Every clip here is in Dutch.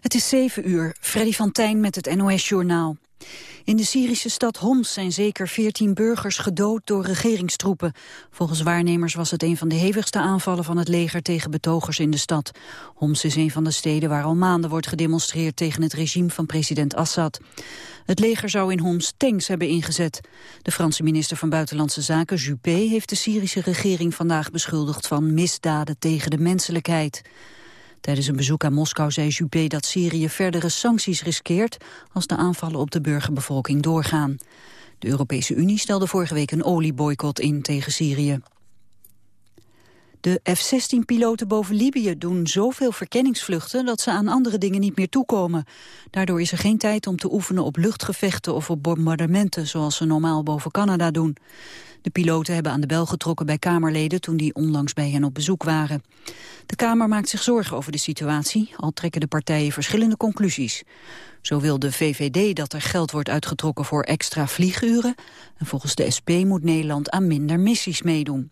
Het is 7 uur. Freddy van Tijn met het NOS-journaal. In de Syrische stad Homs zijn zeker 14 burgers gedood door regeringstroepen. Volgens waarnemers was het een van de hevigste aanvallen van het leger tegen betogers in de stad. Homs is een van de steden waar al maanden wordt gedemonstreerd tegen het regime van president Assad. Het leger zou in Homs tanks hebben ingezet. De Franse minister van Buitenlandse Zaken, Juppé, heeft de Syrische regering vandaag beschuldigd van misdaden tegen de menselijkheid. Tijdens een bezoek aan Moskou zei Juppé dat Syrië verdere sancties riskeert als de aanvallen op de burgerbevolking doorgaan. De Europese Unie stelde vorige week een olieboycott in tegen Syrië. De F-16-piloten boven Libië doen zoveel verkenningsvluchten dat ze aan andere dingen niet meer toekomen. Daardoor is er geen tijd om te oefenen op luchtgevechten of op bombardementen zoals ze normaal boven Canada doen. De piloten hebben aan de bel getrokken bij Kamerleden toen die onlangs bij hen op bezoek waren. De Kamer maakt zich zorgen over de situatie, al trekken de partijen verschillende conclusies. Zo wil de VVD dat er geld wordt uitgetrokken voor extra vlieguren. En volgens de SP moet Nederland aan minder missies meedoen.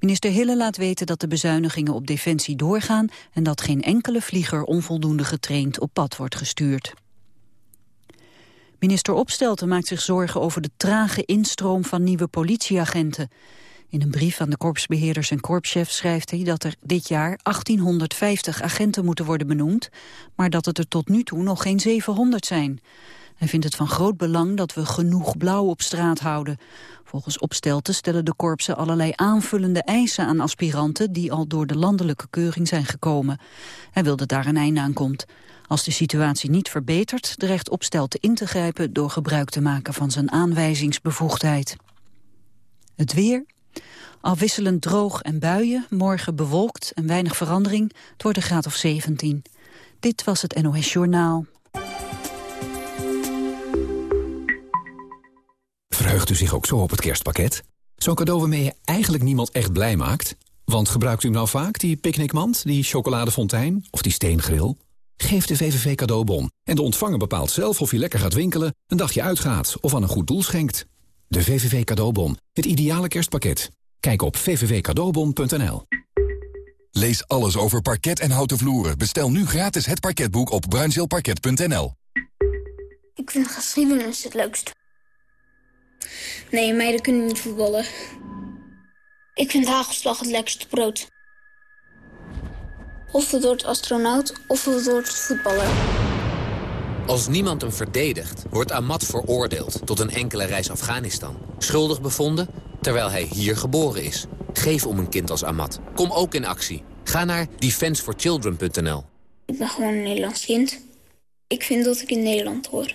Minister Hille laat weten dat de bezuinigingen op defensie doorgaan... en dat geen enkele vlieger onvoldoende getraind op pad wordt gestuurd. Minister Opstelten maakt zich zorgen over de trage instroom van nieuwe politieagenten. In een brief aan de korpsbeheerders en korpschefs schrijft hij dat er dit jaar 1850 agenten moeten worden benoemd, maar dat het er tot nu toe nog geen 700 zijn. Hij vindt het van groot belang dat we genoeg blauw op straat houden. Volgens Opstelten stellen de korpsen allerlei aanvullende eisen aan aspiranten die al door de landelijke keuring zijn gekomen. Hij wil dat daar een einde aan komt. Als de situatie niet verbetert, dreigt Opstelten in te grijpen door gebruik te maken van zijn aanwijzingsbevoegdheid. Het weer, Afwisselend droog en buien, morgen bewolkt en weinig verandering. Het wordt graad of 17. Dit was het NOS Journaal. Verheugt u zich ook zo op het kerstpakket? Zo'n cadeau waarmee je eigenlijk niemand echt blij maakt? Want gebruikt u nou vaak die picknickmand, die chocoladefontein of die steengril? Geef de VVV cadeaubon en de ontvanger bepaalt zelf of je lekker gaat winkelen, een dagje uitgaat of aan een goed doel schenkt. De VVV cadeaubon, het ideale kerstpakket. Kijk op vvvcadeaubon.nl. Lees alles over parket en houten vloeren. Bestel nu gratis het parketboek op bruinzeelparket.nl. Ik vind geschiedenis het leukst. Nee, meiden kunnen niet voetballen. Ik vind hagelslag het lekkerste brood. Of het wordt astronaut, of het wordt voetballer. Als niemand hem verdedigt, wordt Ahmad veroordeeld tot een enkele reis Afghanistan. Schuldig bevonden, terwijl hij hier geboren is. Geef om een kind als Ahmad. Kom ook in actie. Ga naar defenseforchildren.nl. Ik ben gewoon een Nederlands kind. Ik vind dat ik in Nederland hoor.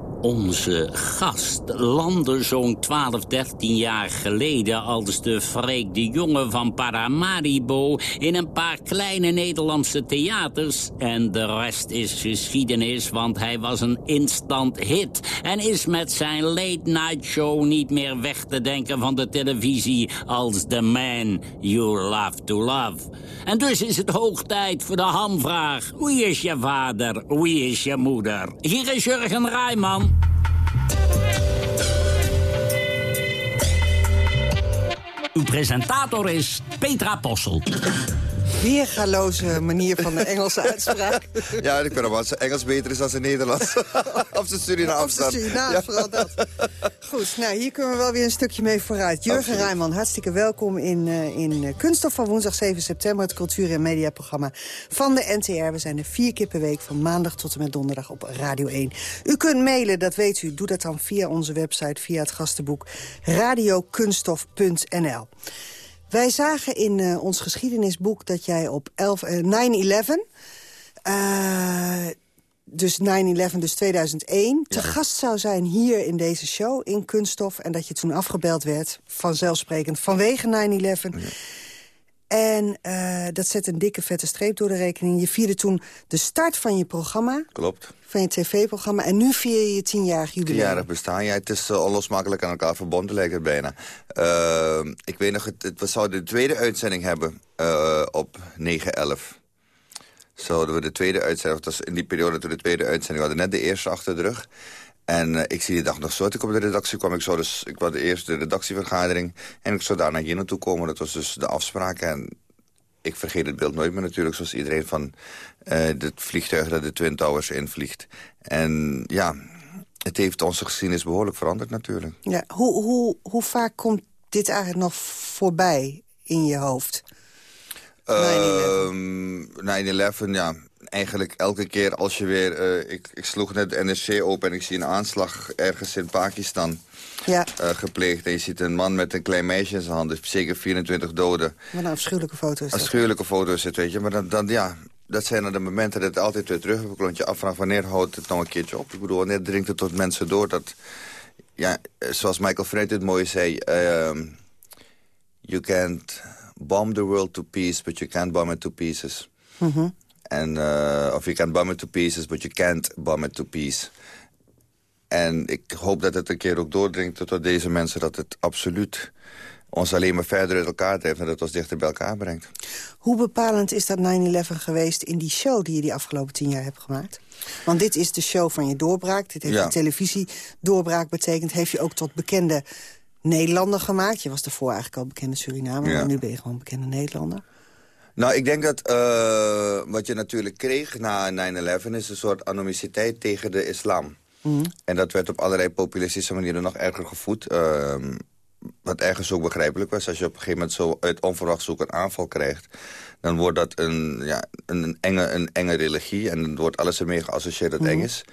Onze gast landde zo'n 12, 13 jaar geleden... als de Freek de Jonge van Paramaribo... in een paar kleine Nederlandse theaters. En de rest is geschiedenis, want hij was een instant hit... en is met zijn late-night show niet meer weg te denken van de televisie... als The Man You Love to Love. En dus is het hoog tijd voor de hamvraag. Wie is je vader? Wie is je moeder? Hier is Jurgen Rijman. Uw presentator is Petra Possel. Weergaloze manier van de Engelse uitspraak. Ja, ik ben wel Engels beter is dan zijn Nederlands. of zijn Surinaams Of zijn Surinaams, vooral dat. Goed, nou, hier kunnen we wel weer een stukje mee vooruit. Jurgen Rijman, hartstikke welkom in, uh, in Kunststof van woensdag 7 september... het cultuur- en mediaprogramma van de NTR. We zijn er vier keer per week van maandag tot en met donderdag op Radio 1. U kunt mailen, dat weet u. Doe dat dan via onze website, via het gastenboek radiokunststof.nl. Wij zagen in uh, ons geschiedenisboek dat jij op 9-11... Uh, dus 9-11, dus 2001, te gast zou zijn hier in deze show, in Kunststof... en dat je toen afgebeld werd, vanzelfsprekend, vanwege 9-11... En uh, dat zet een dikke vette streep door de rekening. Je vierde toen de start van je programma. Klopt. Van je tv-programma. En nu vier je je tienjarig jubileum. Tienjarig bestaan, ja. Het is uh, onlosmakelijk aan elkaar verbonden, lijkt het bijna. Uh, ik weet nog, het, het, we zouden de tweede uitzending hebben op 9-11 zouden we de tweede uitzending... dat was in die periode toen de tweede uitzending... we hadden net de eerste achter de rug. En uh, ik zie die dag nog zo. Ik op de redactie kwam. Ik, zou dus, ik was de eerste redactievergadering. En ik zou daarna hier naartoe komen. Dat was dus de afspraak. En ik vergeet het beeld nooit meer natuurlijk. Zoals iedereen van uh, het vliegtuig dat de Twin Towers invliegt. En ja, het heeft onze geschiedenis behoorlijk veranderd natuurlijk. Ja, hoe, hoe, hoe vaak komt dit eigenlijk nog voorbij in je hoofd? 9-11, ehm, ja. Eigenlijk elke keer als je weer... Uh, ik, ik sloeg net de NRC open en ik zie een aanslag ergens in Pakistan ja. Uh, gepleegd. En je ziet een man met een klein meisje in zijn hand. Dus zeker 24 doden. Wat een afschuwelijke foto's. Afschuwelijke foto's zit, weet je. Maar dan, dan ja, dat zijn dan de momenten dat het altijd weer terug hebt. Je afvraagt wanneer houdt het nog een keertje op. Ik bedoel, wanneer dringt het tot mensen door dat... Ja, zoals Michael Fred het mooi zei... Uh, you can't bomb the world to peace, but you can't bomb it to pieces. Mm En, uh, of you can bomb it to pieces, but you can't bomb it to peace. En ik hoop dat het een keer ook doordringt tot deze mensen... dat het absoluut ons alleen maar verder uit elkaar treft... en dat het ons dichter bij elkaar brengt. Hoe bepalend is dat 9-11 geweest in die show... die je die afgelopen tien jaar hebt gemaakt? Want dit is de show van je doorbraak. Dit heeft ja. een televisiedoorbraak betekend. Heeft je ook tot bekende Nederlander gemaakt. Je was daarvoor eigenlijk al bekende Surinamer, maar nu ben je gewoon bekende Nederlander. Nou, ik denk dat uh, wat je natuurlijk kreeg na 9-11... is een soort anonimiteit tegen de islam. Mm. En dat werd op allerlei populistische manieren nog erger gevoed. Uh, wat ergens ook begrijpelijk was. Als je op een gegeven moment zo uit onverwachts zoek een aanval krijgt... dan wordt dat een, ja, een, enge, een enge religie. En dan wordt alles ermee geassocieerd dat mm. eng is.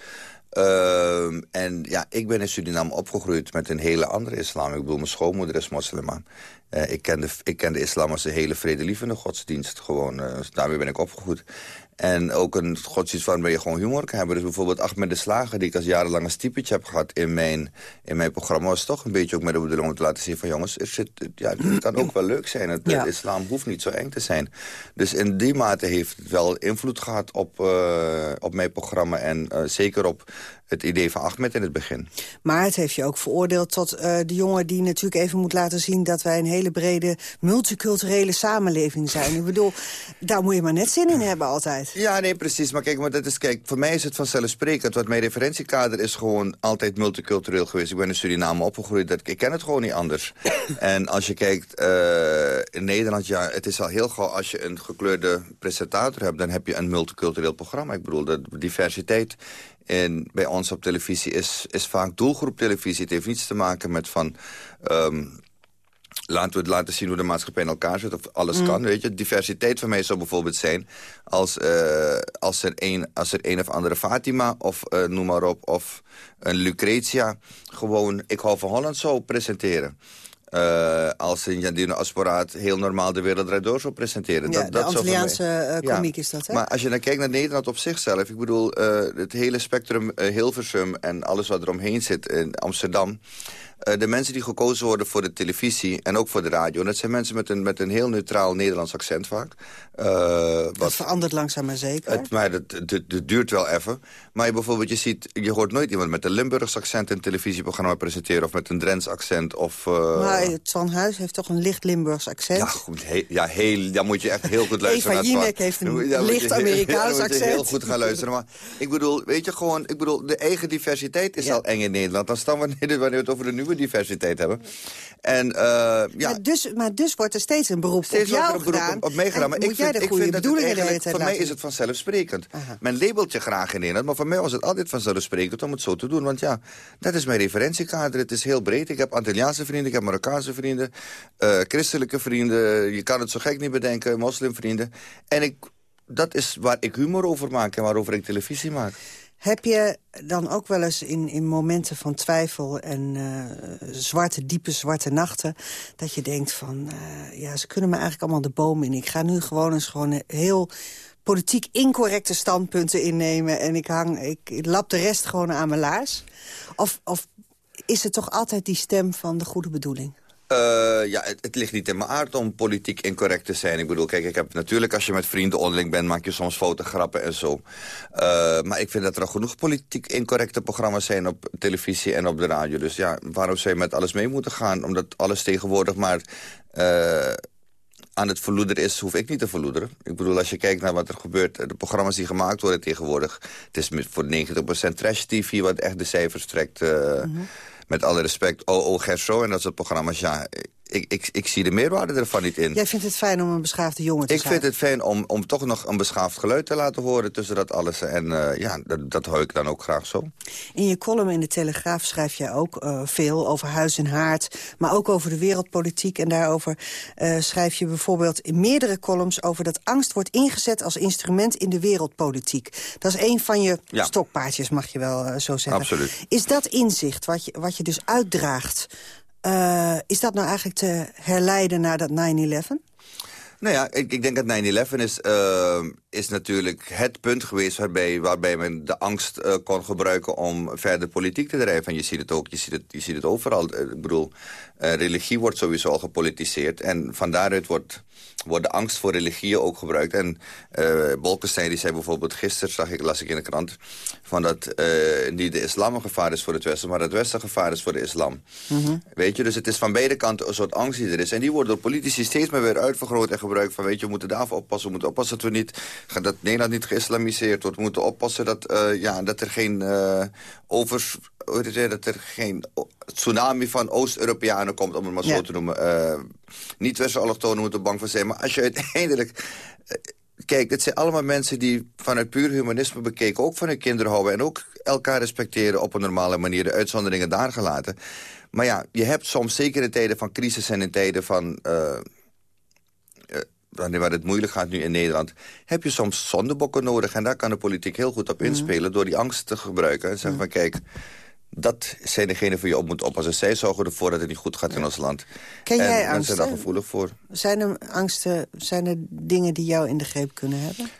Uh, en ja, ik ben in Suriname opgegroeid met een hele andere islam. Ik bedoel, mijn schoonmoeder is moslimman. Uh, ik, ken de, ik ken de islam als een hele vredelievende godsdienst. Gewoon, uh, daarmee ben ik opgegroeid. En ook een godsdienst waarin je gewoon humor kan hebben. Dus bijvoorbeeld Ahmed de Slager, die ik als jarenlang een stiepetje heb gehad in mijn, in mijn programma... was toch een beetje ook met de bedoeling om te laten zien van... jongens, het, zit, ja, het kan ook wel leuk zijn. Het, ja. islam hoeft niet zo eng te zijn. Dus in die mate heeft het wel invloed gehad op, uh, op mijn programma... en uh, zeker op het idee van Ahmed in het begin. Maar het heeft je ook veroordeeld tot uh, de jongen die natuurlijk even moet laten zien... dat wij een hele brede multiculturele samenleving zijn. Ik bedoel, daar moet je maar net zin in hebben altijd. Ja, nee, precies. Maar kijk, maar dat is, kijk voor mij is het vanzelfsprekend. Want mijn referentiekader is gewoon altijd multicultureel geweest. Ik ben in Suriname opgegroeid. Dat, ik ken het gewoon niet anders. en als je kijkt, uh, in Nederland, ja, het is al heel gauw... als je een gekleurde presentator hebt, dan heb je een multicultureel programma. Ik bedoel, de diversiteit en bij ons op televisie is, is vaak doelgroeptelevisie. Het heeft niets te maken met van... Um, laten we laten zien hoe de maatschappij in elkaar zit. Of alles mm. kan, weet je. Diversiteit van mij zou bijvoorbeeld zijn... als, uh, als, er, een, als er een of andere Fatima of uh, noem maar op... of een Lucretia gewoon Ik hou van Holland zou presenteren. Uh, als een Jandino Asporaat heel normaal de wereld door zou presenteren. Ja, dat, de Antilliaanse uh, komiek is dat, hè? Maar als je dan kijkt naar Nederland op zichzelf... ik bedoel, uh, het hele spectrum Hilversum en alles wat eromheen zit in Amsterdam... de mensen die gekozen worden voor de televisie en ook voor de radio... dat zijn mensen met een, met een heel neutraal Nederlands accent vaak. dat wat, verandert langzaam maar zeker. Het, maar dat, het, duurt wel even. Maar je bijvoorbeeld, je ziet, je hoort nooit iemand met een Limburgs accent... een televisieprogramma presenteren of met een Drents accent of... Maar Twan Huis heeft toch een licht Limburgs accent? Ja, goed, ja, heel, dan moet je echt heel goed luisteren Eva Jinek heeft een licht Amerikaans accent. heel goed gaan luisteren. Maar ik bedoel, weet je gewoon... Ik bedoel, de eigen diversiteit is al eng in Nederland. Dan staan we wanneer we het over de nieuwe diversiteit hebben. En, uh, ja. maar, dus, maar dus wordt er steeds een beroep steeds op jou een beroep Op, op mij gedaan. Maar ik vind, ik vind dat het voor mij is het vanzelfsprekend. Men labelt je graag in Nederland. Maar voor mij was het altijd vanzelfsprekend om het zo te doen. Want ja, dat is mijn referentiekader. Het is heel breed. Ik heb Antilliaanse vrienden, ik heb Marokkaanse vrienden, uh, christelijke vrienden. Je kan het zo gek niet bedenken, moslimvrienden. En ik, dat is waar ik humor over maak en waarover ik televisie maak. Heb je dan ook wel eens in, in momenten van twijfel en uh, zwarte, diepe zwarte nachten... dat je denkt van, uh, ja, ze kunnen me eigenlijk allemaal de boom in. Ik ga nu gewoon eens gewoon heel politiek incorrecte standpunten innemen... en ik, hang, ik, ik lap de rest gewoon aan mijn laars? Of, of is het toch altijd die stem van de goede bedoeling? Uh, ja, het, het, ligt niet in mijn aard om politiek incorrect te zijn. Ik bedoel, kijk, ik heb natuurlijk als je met vrienden onderling bent... maak je soms fotograppen en zo. Uh, maar ik vind dat er al genoeg politiek incorrecte programma's zijn... op televisie en op de radio. Dus ja, waarom zou je met alles mee moeten gaan? Omdat alles tegenwoordig maar... Uh, aan het verloederen is, hoef ik niet te verloederen. Ik bedoel, als je kijkt naar wat er gebeurt... de programma's die gemaakt worden tegenwoordig... het is voor 90% trash-tv wat echt de cijfers trekt... -hmm met alle respect, oh, Gerso en dat soort programma's. Ja, ik, ik, ik zie de meerwaarde ervan niet in. Jij vindt het fijn om een beschaafde jongen te ik zijn? Ik vind het fijn om, om toch nog een beschaafd geluid te laten horen tussen dat alles. En uh, ja, dat, dat hoor ik dan ook graag zo. In je column in de Telegraaf schrijf jij ook uh, veel over huis en haard... maar ook over de wereldpolitiek. En daarover uh, schrijf je bijvoorbeeld in meerdere columns... over dat angst wordt ingezet als instrument in de wereldpolitiek. Dat is een van je ja. stokpaardjes, mag je wel zo zeggen. Absoluut. Is dat inzicht wat je, wat je dus uitdraagt uh, is dat nou eigenlijk te herleiden naar dat 9-11? Nou ja, ik, ik denk dat 9-11 is, uh, is natuurlijk het punt geweest... waarbij, waarbij men de angst uh, kon gebruiken om verder politiek te drijven. En je ziet het ook, je ziet het, je ziet het overal. Ik bedoel, religie wordt sowieso al gepolitiseerd. En van daaruit wordt wordt de angst voor religieën ook gebruikt. En Bolkestein die zei bijvoorbeeld gisteren, zag ik, las ik in de krant... van dat niet de islam een gevaar is voor het Westen... maar het Westen gevaar is voor de islam. Mhm. Weet je, dus het is van beide kanten een soort angst die er is. En die wordt door politici steeds meer weer uitvergroot en gebruikt... van weet je, we moeten daarvoor oppassen, we moeten oppassen dat we niet... dat Nederland niet geïslamiseerd wordt. We moeten oppassen dat, uh, ja, dat er geen over dat er geen tsunami van Oost-Europeanen komt, om het maar zo te noemen. Uh, Niet-westerse allochtonen moeten bang voor zijn. Maar als je uiteindelijk... Uh, kijk, dit zijn allemaal mensen die vanuit puur humanisme bekeken... ook van hun kinderen houden en ook elkaar respecteren op een normale manier. De uitzonderingen daar gelaten. Maar ja, je hebt soms zeker in tijden van crisis en in tijden van... Uh, wanneer het moeilijk gaat nu in Nederland... heb je soms zondebokken nodig. En daar kan de politiek heel goed op mhm. inspelen... door die angst te gebruiken. En zeggen van, kijk, dat zijn degenen voor je op moet oppassen. Zij zorgen ervoor dat het niet goed gaat in ons land. Ken en jij angsten? zijn daar gevoelig voor. Zijn er angsten, zijn er dingen die jou in de greep kunnen hebben?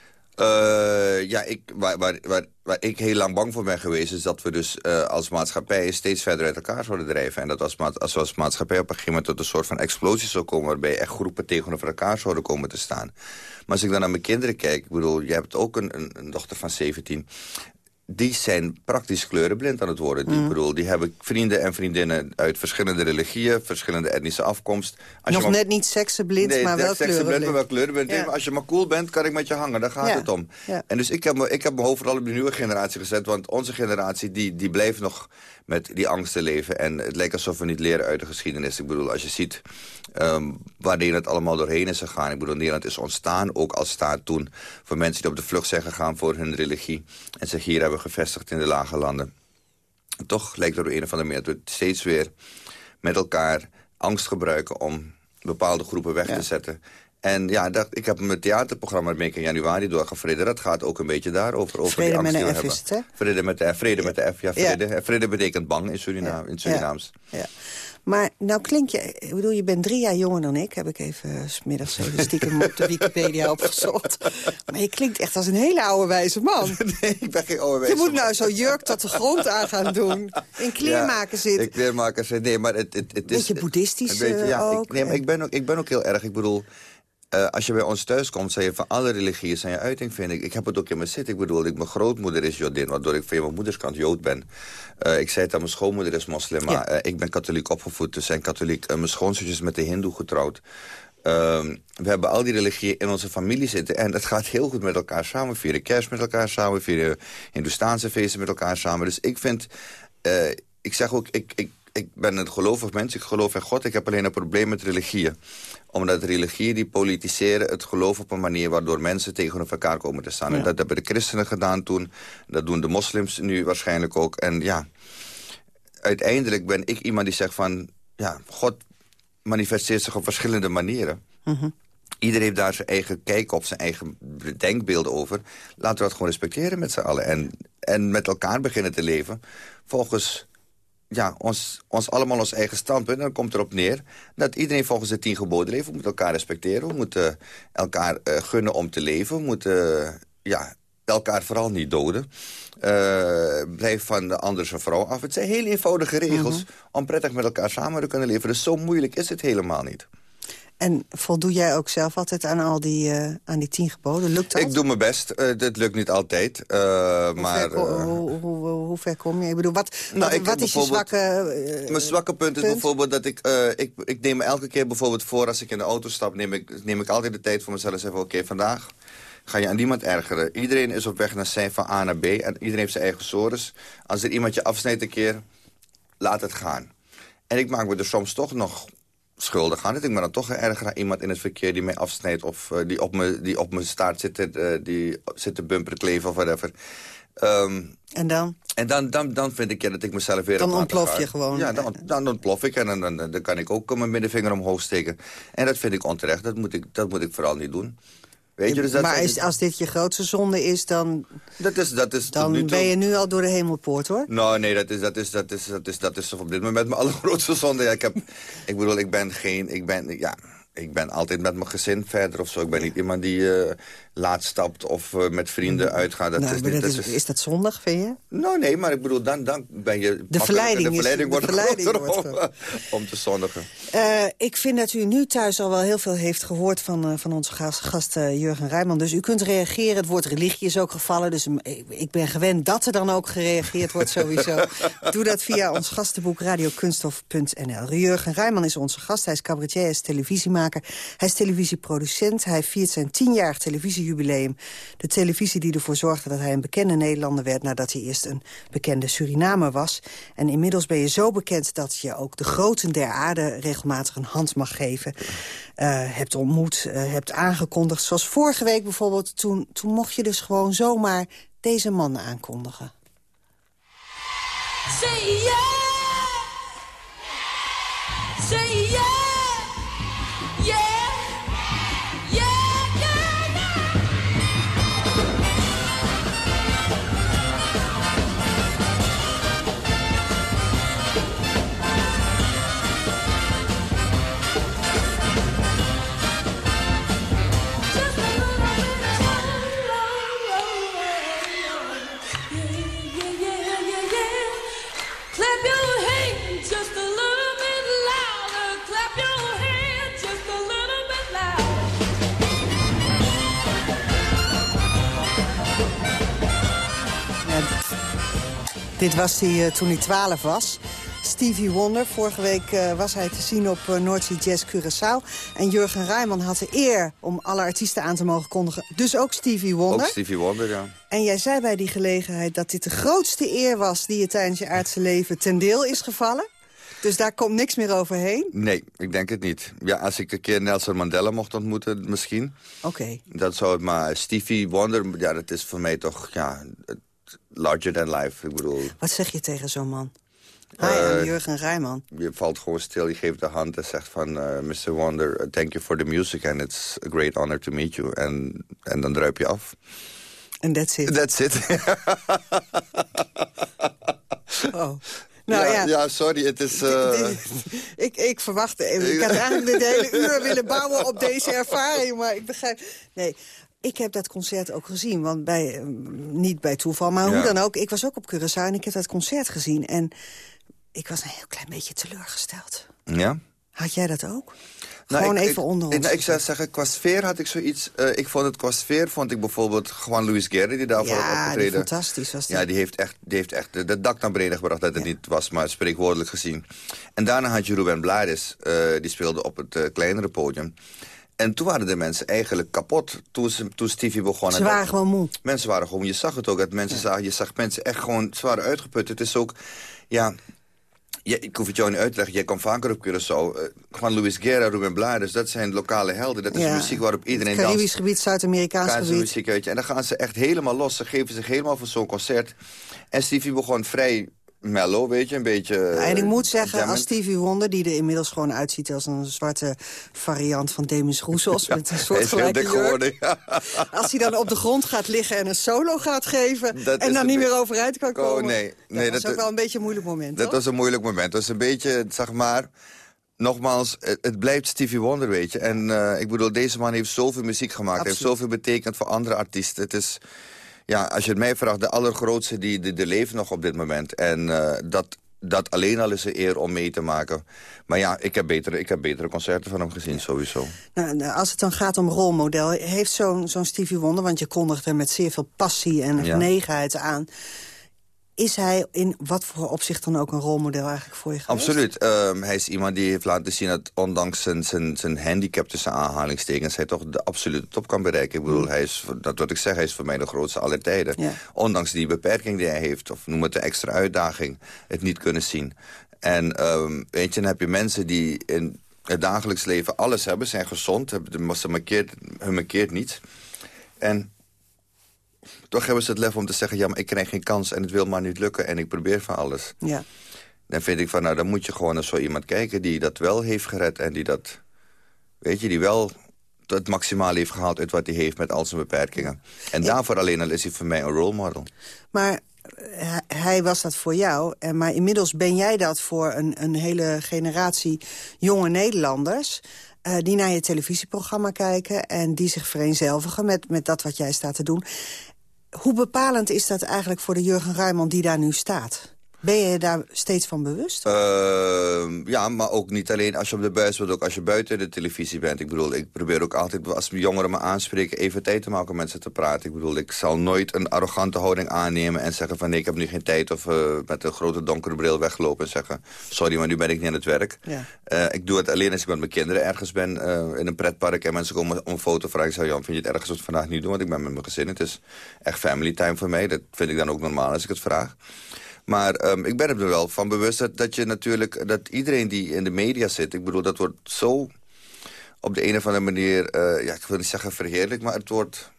Uh, ja, ik, waar, waar, waar, waar, ik heel lang bang voor ben geweest... is dat we dus uh, als maatschappij steeds verder uit elkaar zouden drijven. En dat als, als we als maatschappij op een gegeven moment tot een soort van explosie zou komen... waarbij echt groepen tegenover elkaar zouden komen te staan. Maar als ik dan naar mijn kinderen kijk... ik bedoel, je hebt ook een, een, een dochter van 17 die zijn praktisch kleurenblind aan het worden. Die, mm. bedoel, die hebben vrienden en vriendinnen uit verschillende religieën... verschillende etnische afkomst. Als Nog net niet seksenblind, nee, maar wel maar wel kleurenblind. Ja. Als je maar cool bent, kan ik met je hangen. Daar gaat het om. Ja. En dus ik heb, me, ik heb mijn hoofd vooral op de nieuwe generatie gezet. Want onze generatie, die, die blijft nog met die angsten leven. En het lijkt alsof we niet leren uit de geschiedenis. Ik bedoel, als je ziet um, waar Nederland allemaal doorheen is gegaan. Ik bedoel, Nederland is ontstaan ook als staat toen... voor mensen die op de vlucht zijn gegaan voor hun religie... en zich hier hebben gevestigd in de lage landen. En toch lijkt er door een of andere manier dat we steeds weer met elkaar angst gebruiken... om bepaalde groepen weg te zetten. En ja, dat, ik heb mijn theaterprogramma mee in januari doorgevreden. Dat gaat ook een beetje daarover. Over vrede die angst met de F is het, hè? Vrede met de F, vrede met de F, ja. Vrede, ja. vrede betekent bang in, Surinaam, in Surinaams. Ja. Maar nou klink je, ik bedoel, je bent drie jaar jonger dan ik. Heb ik even smiddags even stiekem op de Wikipedia opgezocht. Maar je klinkt echt als een hele oude wijze man. Nee, ik ben geen oude wijze Je moet nou zo jurk tot de grond aan gaan doen. In kleermaken zitten. In kleermaken zitten, nee, maar het, het, het is... Beetje boeddhistisch een beetje, ja, ook. Ik, nee, maar ik ben, ook, ik ben ook heel erg, ik bedoel... Uh, als je bij ons thuis komt, zei je van alle religieën zijn je uiting, vind ik. Ik heb het ook in mijn zit. Ik bedoel, ik, mijn grootmoeder is Jodin, waardoor ik van mijn moederskant Jood ben. Uh, ik zei het aan mijn schoonmoeder is moslim, maar uh, ik ben katholiek opgevoed. Dus zijn katholiek. mijn schoonzusjes met de hindoe getrouwd. Ehm, we hebben al die religieën in onze familie zitten. En het gaat heel goed met elkaar samen. Vieren kerst met elkaar samen. Vieren Hindoestaanse feesten met elkaar samen. Dus ik vind... ik zeg ook, ik, ik, ik ben een gelovig mens. Ik geloof in God. Ik heb alleen een probleem met religieën omdat religieën die politiseren het geloof op een manier... waardoor mensen tegenover elkaar komen te staan. En dat hebben de christenen gedaan toen. Dat doen de moslims nu waarschijnlijk ook. En ja, uiteindelijk ben ik iemand die zegt van... ja, God manifesteert zich op verschillende manieren. Mm Iedereen heeft daar zijn eigen kijk op, zijn eigen denkbeelden over. Laten we dat gewoon respecteren met z'n allen. En, en met elkaar beginnen te leven volgens ja, ons, ons allemaal ons eigen standpunt. En dan komt erop neer dat iedereen volgens de tien geboden leeft. We moeten elkaar respecteren. We moeten elkaar uh, gunnen om te leven. We moeten ja, elkaar vooral niet doden. Uh, blijf van de andere zijn vrouw af. Het zijn heel eenvoudige regels Mhm. om prettig met elkaar samen te kunnen leven. Dus zo moeilijk is het helemaal niet. En voldoe jij ook zelf altijd aan al die, eh, aan die tien geboden? Lukt dat? Ik doe mijn best. Uh, dat lukt niet altijd. Uh, hoe, maar, ver kom, hoe, hoe, hoe, ver kom je? Ik bedoel, wat, nou, wat, wat is je zwakke... mijn zwakke punt is bijvoorbeeld dat ik, ik... Ik neem me elke keer bijvoorbeeld voor als ik in de auto stap... neem ik, neem ik altijd de tijd voor mezelf en zeg... oké, okay, vandaag ga je aan niemand ergeren. Iedereen is op weg naar zijn van A naar B. En iedereen heeft zijn eigen sores. Als er iemand je afsnijdt een keer, laat het gaan. En ik maak me er soms toch nog schuldig aan. Dat ik me dan toch erger aan iemand in het verkeer die mij afsnijdt... of uh, die, op me, die op mijn staart zit, uh, die zit te bumper kleven of whatever. Um, en dan? En dan, dan, dan vind ik ja, dat ik mezelf weer... Dan ontplof je gewoon. Ja, dan, dan ontplof ik en dan, dan, dan kan ik ook mijn middenvinger omhoog steken. En dat vind ik onterecht. Dat moet ik, dat moet ik vooral niet doen. Weet je, dus dat maar is, als dit je grootste zonde is, dan, dat is, dat is dan ben je nu al door de hemelpoort, hoor. Nou, nee, dat is, dat is, dat is, dat is, dat is op dit moment mijn allergrootste zonde. Ja, ik, heb, ik bedoel, ik ben geen... Ik ben, ja, ik ben altijd met mijn gezin verder of zo. Ik ben niet iemand die uh, laat stapt of uh, met vrienden uitgaat. Dat nou, is, niet, dat is, is, is, dat zondig, vind je? Nou, nee, maar ik bedoel, dan, dan ben je... De verleiding, de verleiding is, wordt de verleiding groter wordt om, om, te zondigen. Uh, ik vind dat u nu thuis al wel heel veel heeft gehoord van, uh, van onze gast, gast Jurgen Rijman. Dus u kunt reageren. Het woord religie is ook gevallen. Dus ik ben gewend dat er dan ook gereageerd wordt sowieso. Doe dat via ons gastenboek radiokunstof.nl. Jurgen Rijman is onze gast. Hij is cabaretier, hij is televisiemaker. Hij is televisieproducent. Hij viert zijn tienjarig televisiejubileum. De televisie die ervoor zorgde dat hij een bekende Nederlander werd... nadat hij eerst een bekende Surinamer was. En inmiddels ben je zo bekend dat je ook de groten der aarde... regelmatig een hand mag geven. Uh, hebt ontmoet, uh, hebt aangekondigd. Zoals vorige week bijvoorbeeld. Toen, toen mocht je dus gewoon zomaar deze man aankondigen. Say! Dit was hij uh, toen hij 12 was. Stevie Wonder. Vorige week uh, was hij te zien op uh, Noordzee Jazz Curaçao. En Jurgen Rijman had de eer om alle artiesten aan te mogen kondigen. Dus ook Stevie Wonder. Ook Stevie Wonder, ja. En jij zei bij die gelegenheid dat dit de grootste eer was... die je tijdens je aardse leven ten deel is gevallen. Dus daar komt niks meer overheen? Nee, ik denk het niet. Ja, als ik een keer Nelson Mandela mocht ontmoeten, misschien. Oké. Okay. Dat zou het maar... Stevie Wonder, ja, dat is voor mij toch... Ja, larger than life, ik bedoel... Wat zeg je tegen zo'n man? Hi, uh, Jurgen Rijman. Je valt gewoon stil, je geeft de hand en zegt van... Uh, Mr. Wonder, thank you for the music and it's a great honor to meet you. En, en dan druip je af. En that's it. That's it. oh. Nou, ja, ja. ja, sorry, het is... Uh... ik, ik verwachtte... Ik had eigenlijk de hele uur willen bouwen op deze ervaring, maar ik begrijp... Nee, ik heb dat concert ook gezien, want bij, niet bij toeval, maar ja. hoe dan ook. Ik was ook op Curaçao en ik heb dat concert gezien. En ik was een heel klein beetje teleurgesteld. Ja? Had jij dat ook? Nou, Gewoon ik, even ik, onder ons. Nou, ik zou zeggen, qua sfeer had ik zoiets... Uh, ik vond het qua sfeer, vond ik bijvoorbeeld Juan Luis Guerra... die daarvoor ja, opgetreden. Ja, fantastisch was die. Ja, die heeft echt, die heeft echt de, de dak naar beneden gebracht... dat het ja. niet was, maar spreekwoordelijk gezien. En daarna had je Ruben Blades, uh, die speelde op het uh, kleinere podium. En toen waren de mensen eigenlijk kapot toen, ze, toen Stevie begon. Ze waren dat, gewoon moe. Mensen waren gewoon, je zag het ook, dat mensen ja. zagen, je zag mensen echt gewoon, ze waren uitgeput. Het is ook, ja, ja, ik hoef het jou niet uit te leggen, jij komt vaker op Curaçao. Uh, Juan Luis Guerra, Ruben Blades, dat zijn lokale helden. Dat is ja. muziek waarop iedereen danst. Caribisch gebied, Zuid-Amerikaans gebied. muziek. En dan gaan ze echt helemaal los. Ze geven zich helemaal voor zo'n concert. En Stevie begon vrij mellow, weet je, een beetje... Ja, en ik moet eh, zeggen, jammend. als Stevie Wonder... die er inmiddels gewoon uitziet als een zwarte variant van Demis Roussos... Ja, met een hij soort is heel gelijke dik jurk. geworden, ja. Als hij dan op de grond gaat liggen en een solo gaat geven... Dat en dan niet meer overeind kan Oh, komen... nee. nee dat is ook wel een beetje een moeilijk moment, Dat toch? was een moeilijk moment. Dat was een beetje, zeg maar... Nogmaals, het, blijft Stevie Wonder, weet je. En eh, ik bedoel, deze man heeft zoveel muziek gemaakt. Hij heeft zoveel betekend voor andere artiesten. Het is, ja, als je het mij vraagt, de allergrootste die, die, die leeft nog op dit moment. En eh, dat, dat alleen al is een eer om mee te maken. Maar ja, ik heb betere, ik heb betere concerten van hem gezien, sowieso. Nou, nou, als het dan gaat om rolmodel, heeft zo'n zo'n Stevie Wonder... want je kondigt hem met zeer veel passie en Ja. genegenheid aan... is hij in wat voor opzicht dan ook een rolmodel eigenlijk voor je geweest? Absoluut. Ehm, hij is iemand die heeft laten zien dat ondanks zijn, zijn, zijn handicap tussen aanhalingstekens... hij toch de absolute top kan bereiken. Ik bedoel, hij is, dat wat ik zeg, hij is voor mij de grootste aller tijden. Ondanks die beperking die hij heeft, of noem het een extra uitdaging... het niet kunnen zien. En ehm, weet je, dan heb je mensen die in het dagelijks leven alles hebben... zijn gezond, hebben, de- ze markeert, hun markeert niet. En toch hebben ze het lef om te zeggen... ja, maar ik krijg geen kans en het wil maar niet lukken... en ik probeer van alles. Ja. Dan vind ik van, nou, dan moet je gewoon naar zo iemand kijken... die dat wel heeft gered en die dat... Weet je, die wel het maximaal heeft gehaald uit wat hij heeft met al zijn beperkingen. En daarvoor alleen al is hij voor mij een role model. Maar hij was dat voor jou, en maar inmiddels ben jij dat voor een, een hele generatie jonge Nederlanders... eh, die naar je televisieprogramma kijken en die zich vereenzelvigen met, met dat wat jij staat te doen. Hoe bepalend is dat eigenlijk voor de Jurgen Ruijman die daar nu staat? Ben je je daar steeds van bewust? Ehm, ja, maar ook niet alleen als je op de buis bent, ook als je buiten de televisie bent. Ik bedoel, ik probeer ook altijd, als jongeren me aanspreken, even tijd te maken om met ze te praten. Ik bedoel, ik zal nooit een arrogante houding aannemen en zeggen van nee, ik heb nu geen tijd. Of eh, met een grote donkere bril weglopen en zeggen, sorry, maar nu ben ik niet aan het werk. Ja. Eh, ik doe het alleen als ik met mijn kinderen ergens ben, eh, in een pretpark... en mensen komen om een foto vragen. Ik zeg, Jan, vind je het ergens wat ik vandaag niet doen? Want ik ben met mijn gezin. Het is echt family time voor mij. Dat vind ik dan ook normaal als ik het vraag. Maar ehm, ik ben er wel van bewust dat, je natuurlijk... dat iedereen die in de media zit... ik bedoel, dat wordt zo op de een of andere manier... eh, ja, ik wil niet zeggen verheerlijk, maar het wordt...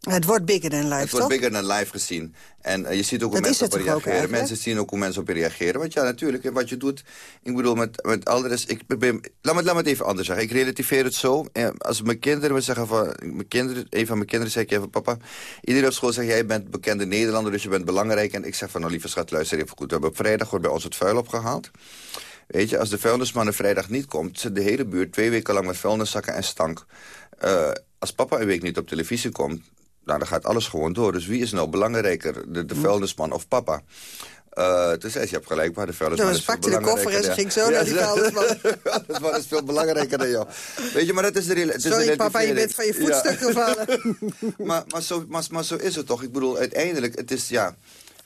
Het wordt bigger than life, Het wordt bigger dan live gezien. En eh, je ziet ook hoe Dat mensen op reageren. eigenlijk? mensen zien ook hoe mensen op reageren. Want ja, natuurlijk, wat je doet... Ik bedoel, met, met al de rest... Ik ben, laat, me, laat me het even anders zeggen. Ik relativeer het zo. Als mijn kinderen me zeggen van... Mijn kinderen, een van mijn kinderen zei ik even... Papa, iedereen op school zegt... Jij bent bekende Nederlander, dus je bent belangrijk. En ik zeg van, nou lieve schat, luister even goed. We hebben op vrijdag wordt bij ons het vuil opgehaald. Weet je, als de vuilnisman er vrijdag niet komt... zit de hele buurt twee weken lang met vuilniszakken en stank. Eh, als papa een week niet op televisie komt... Nou, dan gaat alles gewoon door. Dus wie is nou belangrijker, de, de vuilnisman of papa? Toen zei ze, je hebt gelijk, maar de vuilnisman Ja, is pakte de koffer en ze ging zo naar die vuilnisman. Vuilnisman is veel belangrijker dan jou. Weet je, maar dat is de de Sorry papa, je bent van je voetstuk Ja. gevallen. maar, maar, zo, maar, maar zo is het toch. Ik bedoel, uiteindelijk, het is ja...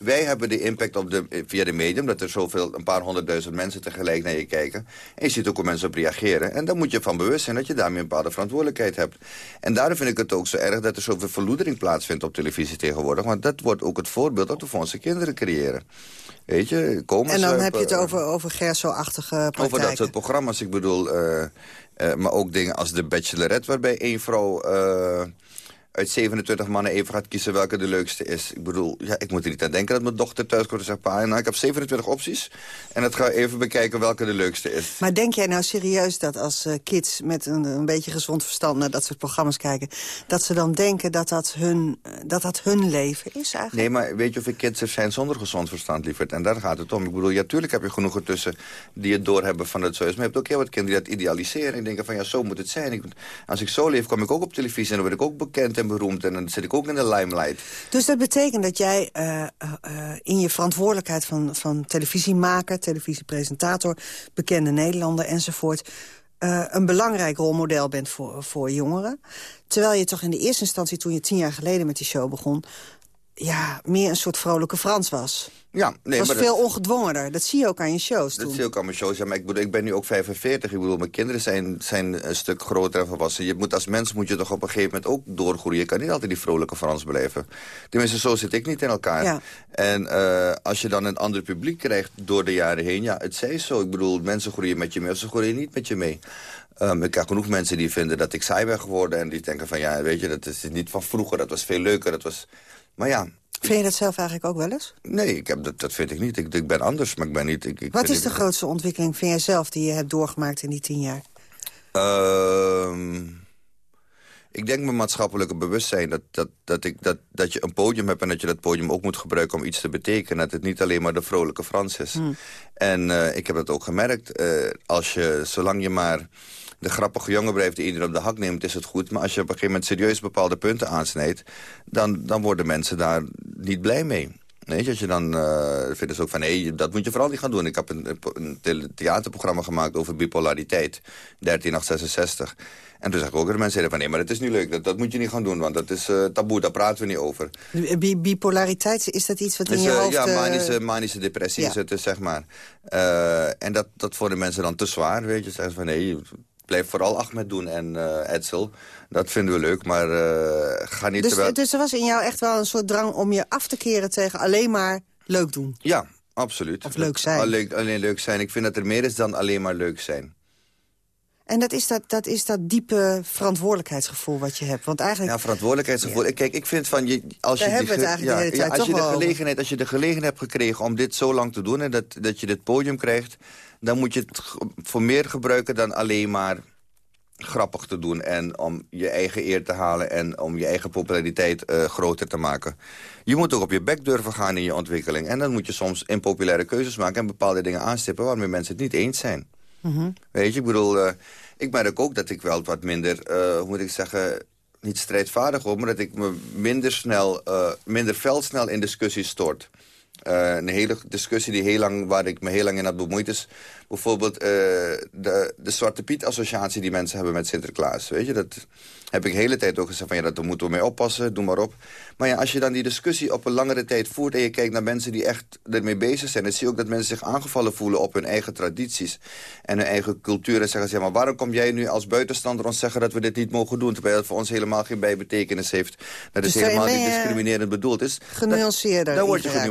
Wij hebben de impact op de, via de medium... dat er zoveel, een paar honderdduizend mensen tegelijk naar je kijken. En je ziet ook hoe mensen op reageren. En dan moet je van bewust zijn dat je daarmee een bepaalde verantwoordelijkheid hebt. En daarom vind ik het ook zo erg dat er zoveel verloedering plaatsvindt op televisie tegenwoordig. Want dat wordt ook het voorbeeld dat we voor onze kinderen creëren. Weet je, komen En dan heb je het over, over Gerso-achtige praktijken. over dat soort programma's. Ik bedoel, eh, eh, maar ook dingen als de Bachelorette... waarbij één vrouw eh, uit 27 mannen even gaat kiezen welke de leukste is. Ik bedoel, ja, ik moet er niet aan denken dat mijn dochter thuis komt en zegt... pa, nou, ik heb 27 opties en het ga even bekijken welke de leukste is. Maar denk jij nou serieus dat als eh, kids met een, een beetje gezond verstand... naar dat soort programma's kijken... dat ze dan denken dat dat hun, eh, dat dat hun leven is eigenlijk? Nee, maar weet je of ik kids er zijn zonder gezond verstand, lieverd? En daar gaat het om. Ik bedoel, ja, tuurlijk heb je genoeg ertussen die het doorhebben van het zo is. Maar je hebt ook heel wat kinderen die dat idealiseren. En denken van, ja, zo moet het zijn. Ik, als ik zo leef, kom ik ook op televisie en dan word ik ook bekend en beroemd. En dan zit ik ook in de limelight. Dus dat betekent dat jij eh, eh, eh, in je verantwoordelijkheid van, van televisiemaker... televisiepresentator, bekende Nederlander enzovoort... een belangrijk rolmodel bent voor, voor jongeren. Terwijl je toch in de eerste instantie, toen je tien jaar geleden met die show begon... ja, meer een soort vrolijke Frans was. Ja, nee, Het was maar veel dat, ongedwongener. Dat zie je ook aan je shows dat toen. zie ik aan mijn shows. Ja, maar ik, bedoel, ik ben nu ook 45. Ik bedoel, mijn kinderen zijn, zijn een stuk groter en volwassen. Je moet, als mens moet je toch op een gegeven moment ook doorgroeien. Je kan niet altijd die vrolijke Frans blijven. Tenminste, zo zit ik niet in elkaar. Ja. En eh, als je dan een ander publiek krijgt door de jaren heen... ja, het zij zo. Ik bedoel, mensen groeien met je mee of ze groeien niet met je mee. Ehm, ik heb genoeg mensen die vinden dat ik saai ben geworden... en die denken van, ja, weet je, dat is niet van vroeger. Dat was veel leuker. Dat was... Maar ja, Vind je dat zelf eigenlijk ook wel eens? Nee, ik heb, dat, dat vind ik niet. Ik, ik ben anders, maar ik ben niet... Ik, ik Wat is de grootste ontwikkeling, vind jij zelf, die je hebt doorgemaakt in die tien jaar? Ehm, ik denk mijn maatschappelijke bewustzijn dat, dat, dat, ik, dat, dat je een podium hebt... en dat je dat podium ook moet gebruiken om iets te betekenen. Dat het niet alleen maar de vrolijke Frans is. En eh, ik heb dat ook gemerkt. eh, als je, zolang je maar de grappige jongen blijft die iedereen op de hak neemt, is het goed. Maar als je op een gegeven moment serieus bepaalde punten aansnijdt... dan, dan worden mensen daar niet blij mee. Weet je, als je dan eh vinden ze ook van, nee, dat moet je vooral niet gaan doen. Ik heb een, een theaterprogramma gemaakt over bipolariteit, 13866. En toen zag ik ook dat mensen zeiden van, nee, maar dat is niet leuk. Dat, dat moet je niet gaan doen, want dat is eh, taboe, daar praten we niet over. Bi- Bipolariteit, is dat iets wat in Dus, je eh, hoofd... ja, manische, manische depressie ja. is het dus, zeg maar. En dat, dat vonden mensen dan te zwaar, weet je. Ze Zeggen van, nee, blijf vooral Ahmed doen en eh Edsel. Dat vinden we leuk, maar eh, ga niet... dus, terwijl- dus er was in jou echt wel een soort drang om je af te keren tegen alleen maar leuk doen. Ja, absoluut. Of leuk zijn. Alleen, alleen leuk zijn. Ik vind dat er meer is dan alleen maar leuk zijn. En dat is dat, dat is dat diepe verantwoordelijkheidsgevoel wat je hebt. Want eigenlijk... Ja, verantwoordelijkheidsgevoel. Kijk, ik vind van... Je, als Daar je hebben we het eigenlijk de hele tijd als je de over. gelegenheid, Als je de gelegenheid hebt gekregen om dit zo lang te doen... en dat, dat je dit podium krijgt... dan moet je het voor meer gebruiken dan alleen maar grappig te doen... en om je eigen eer te halen en om je eigen populariteit eh, groter te maken. Je moet ook op je bek durven gaan in je ontwikkeling. En dan moet je soms impopulaire keuzes maken... en bepaalde dingen aanstippen waarmee mensen het niet eens zijn. Mhm. Weet je, ik bedoel, eh, ik merk ook dat ik wel wat minder, eh, hoe moet ik zeggen, niet strijdvaardig word, maar dat ik me minder snel, minder fel snel in discussies stort. Eh, een hele discussie die heel lang, waar ik me heel lang in had bemoeid is... bijvoorbeeld eh, de, de Zwarte Piet-associatie die mensen hebben met Sinterklaas. Weet je, dat heb ik de hele tijd ook gezegd van... ja, dat daar moeten we mee oppassen, doe maar op. Maar ja, als je dan die discussie op een langere tijd voert... en je kijkt naar mensen die echt ermee bezig zijn... dan zie je ook dat mensen zich aangevallen voelen op hun eigen tradities... en hun eigen cultuur. En zeggen ze, ja, maar waarom kom jij nu als buitenstander ons zeggen... dat we dit niet mogen doen, terwijl het voor ons helemaal geen bijbetekenis heeft. Dat is Dus helemaal niet je discriminerend bedoeld. is. Genuanceerder Dan word je ingeraakt.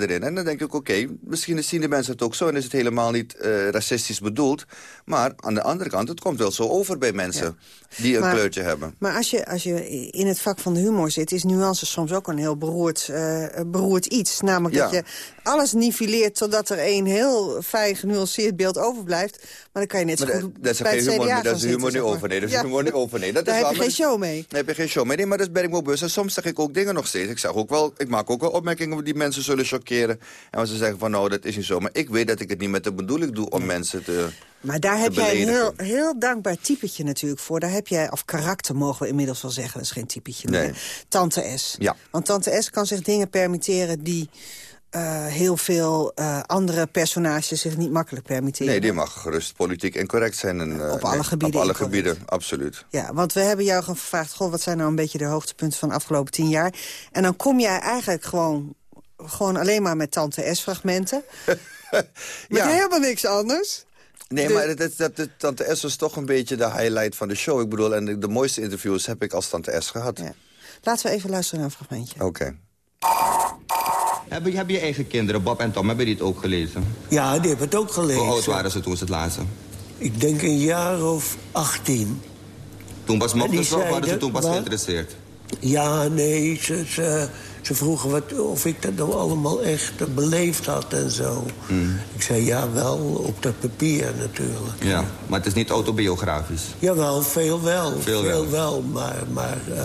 Erin. En dan denk ik, oké, misschien zien de mensen het ook zo... en is het helemaal niet eh, racistisch bedoeld. Maar aan de andere kant, het komt wel zo over bij mensen... die een Maar- kleurtje hebben. Maar als je, als je in het vak van de humor zit... is nuance soms ook een heel beroerd, eh, beroerd iets. Namelijk Ja. dat je alles niveleert... totdat er een heel fijn genuanceerd beeld overblijft. Maar dan kan je net zo goed dat, dat is bij het humor, CDA dat is de humor niet over. Nee, dat is Ja. humor niet over. Nee, dat Daar is heb je geen show mee. Daar heb je geen show mee. Nee, maar dat ben ik ook bewust. En soms zeg ik ook dingen nog steeds. Ik, zeg ook wel, ik maak ook wel opmerkingen die mensen zullen chockeren. En als ze zeggen van, nou, dat is niet zo. Maar ik weet dat ik het niet met de bedoeling doe om mensen te Maar daar heb jij een heel, heel dankbaar typetje natuurlijk voor. Daar heb jij, of karakter mogen we inmiddels wel zeggen. Dat is geen typetje Nee. meer. Tante S. Ja. Want Tante S kan zich dingen permitteren die... eh, heel veel eh, andere personages zich niet makkelijk permitteren. Nee, die mag gerust politiek incorrect zijn. En, eh, Op alle nee, gebieden Op alle gebieden, absoluut. Ja, want we hebben jou gevraagd... Goh, wat zijn nou een beetje de hoogtepunten van de afgelopen tien jaar? En dan kom jij eigenlijk gewoon, gewoon alleen maar met Tante S-fragmenten. met Ja. helemaal niks anders. Nee, De- maar dat, dat, dat- Tante S was toch een beetje de highlight van de show. Ik bedoel, en de, de mooiste interviews heb ik als Tante S gehad. Laten we even luisteren naar een fragmentje. Oké. Je, heb je eigen kinderen, Bob en Tom, hebben die het ook gelezen? Ja, die hebben het ook gelezen. Hoe oud waren ze toen ze het lazen? Ik denk een jaar of 18. Toen was mochten ze of waren ze toen pas wat? geïnteresseerd? Ja, nee, ze, ze, ze vroegen wat, of ik dat nou allemaal echt beleefd had en zo. Hmm. Ik zei ja, wel, op dat papier natuurlijk. Ja, maar het is niet autobiografisch. Jawel, veel wel. Veel wel. maar, maar eh,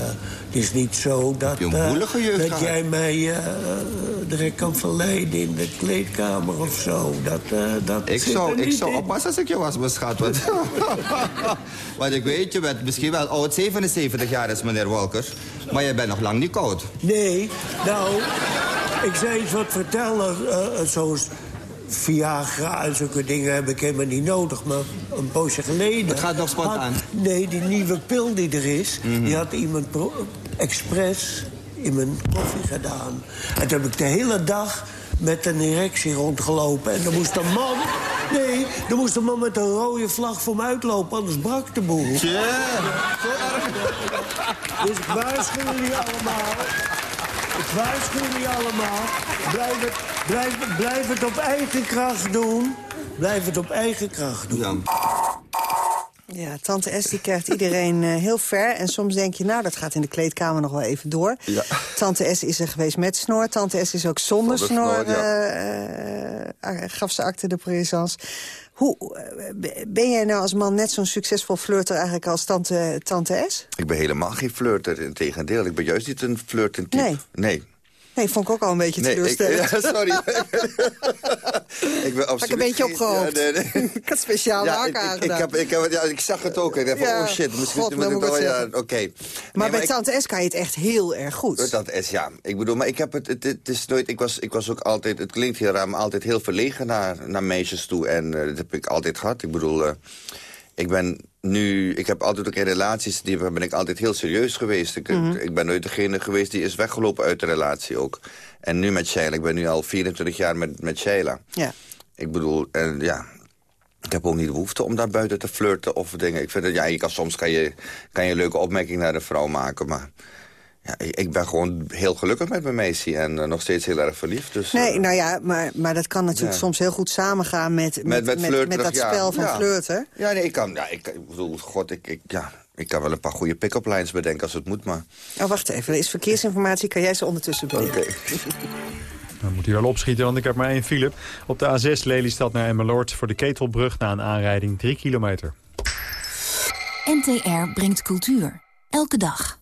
het is niet zo dat, eh, dat jij mij eh, direct kan verleiden in de kleedkamer of zo. Dat, dat Ik zou, ik zou oppassen als ik je was, mijn schat. Want, want ik weet, je bent misschien wel oud, 77 jaar is meneer Walker. Maar je bent nog lang niet koud. Nee, nou, ik zou iets wat vertellen. eh, zoals Viagra en zulke dingen heb ik helemaal niet nodig. Maar een poosje geleden... Het gaat nog spontaan. had- nee, die nieuwe pil die er is... Mhm. die had iemand expres in mijn koffie gedaan. En toen heb ik de hele dag met een erectie rondgelopen. En dan moest een man... Nee, dan moest een man met een rode vlag voor me uitlopen, anders brak de boel. Dus ik waarschuw jullie allemaal. Ik waarschuw jullie allemaal. Blijf het, blijf, blijf het op eigen kracht doen. Blijf het op eigen kracht doen. Ja, tante S die krijgt iedereen eh, heel ver. En soms denk je, nou, dat gaat in de kleedkamer nog wel even door. Ja. Tante S is er geweest met snor. Tante S is ook zonder, Zonder snor, snor, ja. eh, eh, gaf ze acte de présence. Hoe, eh, ben jij nou als man net zo'n succesvol flirter eigenlijk als tante, tante S? Ik ben helemaal geen flirter, in tegendeel. Ik ben juist niet een flirtend type. Nee. Nee. Nee, vond ik ook al een beetje Nee, ik, teleurstellend. ja, sorry. ik ben Had ik absoluut een beetje opgehoopt. Ja, nee, nee. ik had speciaal Ja, ik, ik, ik, heb, ik, heb, ja, ik zag het ook. Ik dacht van, Ja, oh shit, misschien God, moet ik wat Ja, oké. Nee, maar bij tante S kan je het echt heel erg goed. Dat is ja. Ik bedoel, maar ik heb het, het, het is nooit, ik was, ik was ook altijd, het klinkt heel raar, maar altijd heel verlegen naar, naar meisjes toe. En eh, dat heb ik altijd gehad. Ik bedoel, eh, ik ben nu, ik heb altijd ook in relaties, die ben ik altijd heel serieus geweest. Ik, Mhm. ik ben nooit degene geweest die is weggelopen uit de relatie ook. En nu met Sheila, ik ben nu al 24 jaar met, met Sheila. Ja. Ik bedoel, en ja, ik heb ook niet de behoefte om daar buiten te flirten of dingen. Ik vind dat, ja, je kan, soms kan je, kan je een leuke opmerking naar een vrouw maken, maar... Ja, ik ik ben gewoon heel gelukkig met mijn meisje en eh, nog steeds heel erg verliefd. Dus, Nee, eh, nou ja, maar, maar dat kan natuurlijk Ja. soms heel goed samengaan met, met, met, met, flirterig, met dat ja. spel van ja. flirten. Ja, nee, ik kan, ja, ik, ik bedoel, god, ik, ik, ja, ik kan wel een paar goede pick-up lines bedenken als het moet, maar... Oh, wacht even, er is verkeersinformatie. Kan jij ze ondertussen brengen? Dan moet hij wel opschieten, want ik heb maar één file. Op de A6 Lelystad naar Emmeloord voor de Ketelbrug... na een aanrijding 3 kilometer. NTR brengt cultuur. Elke dag.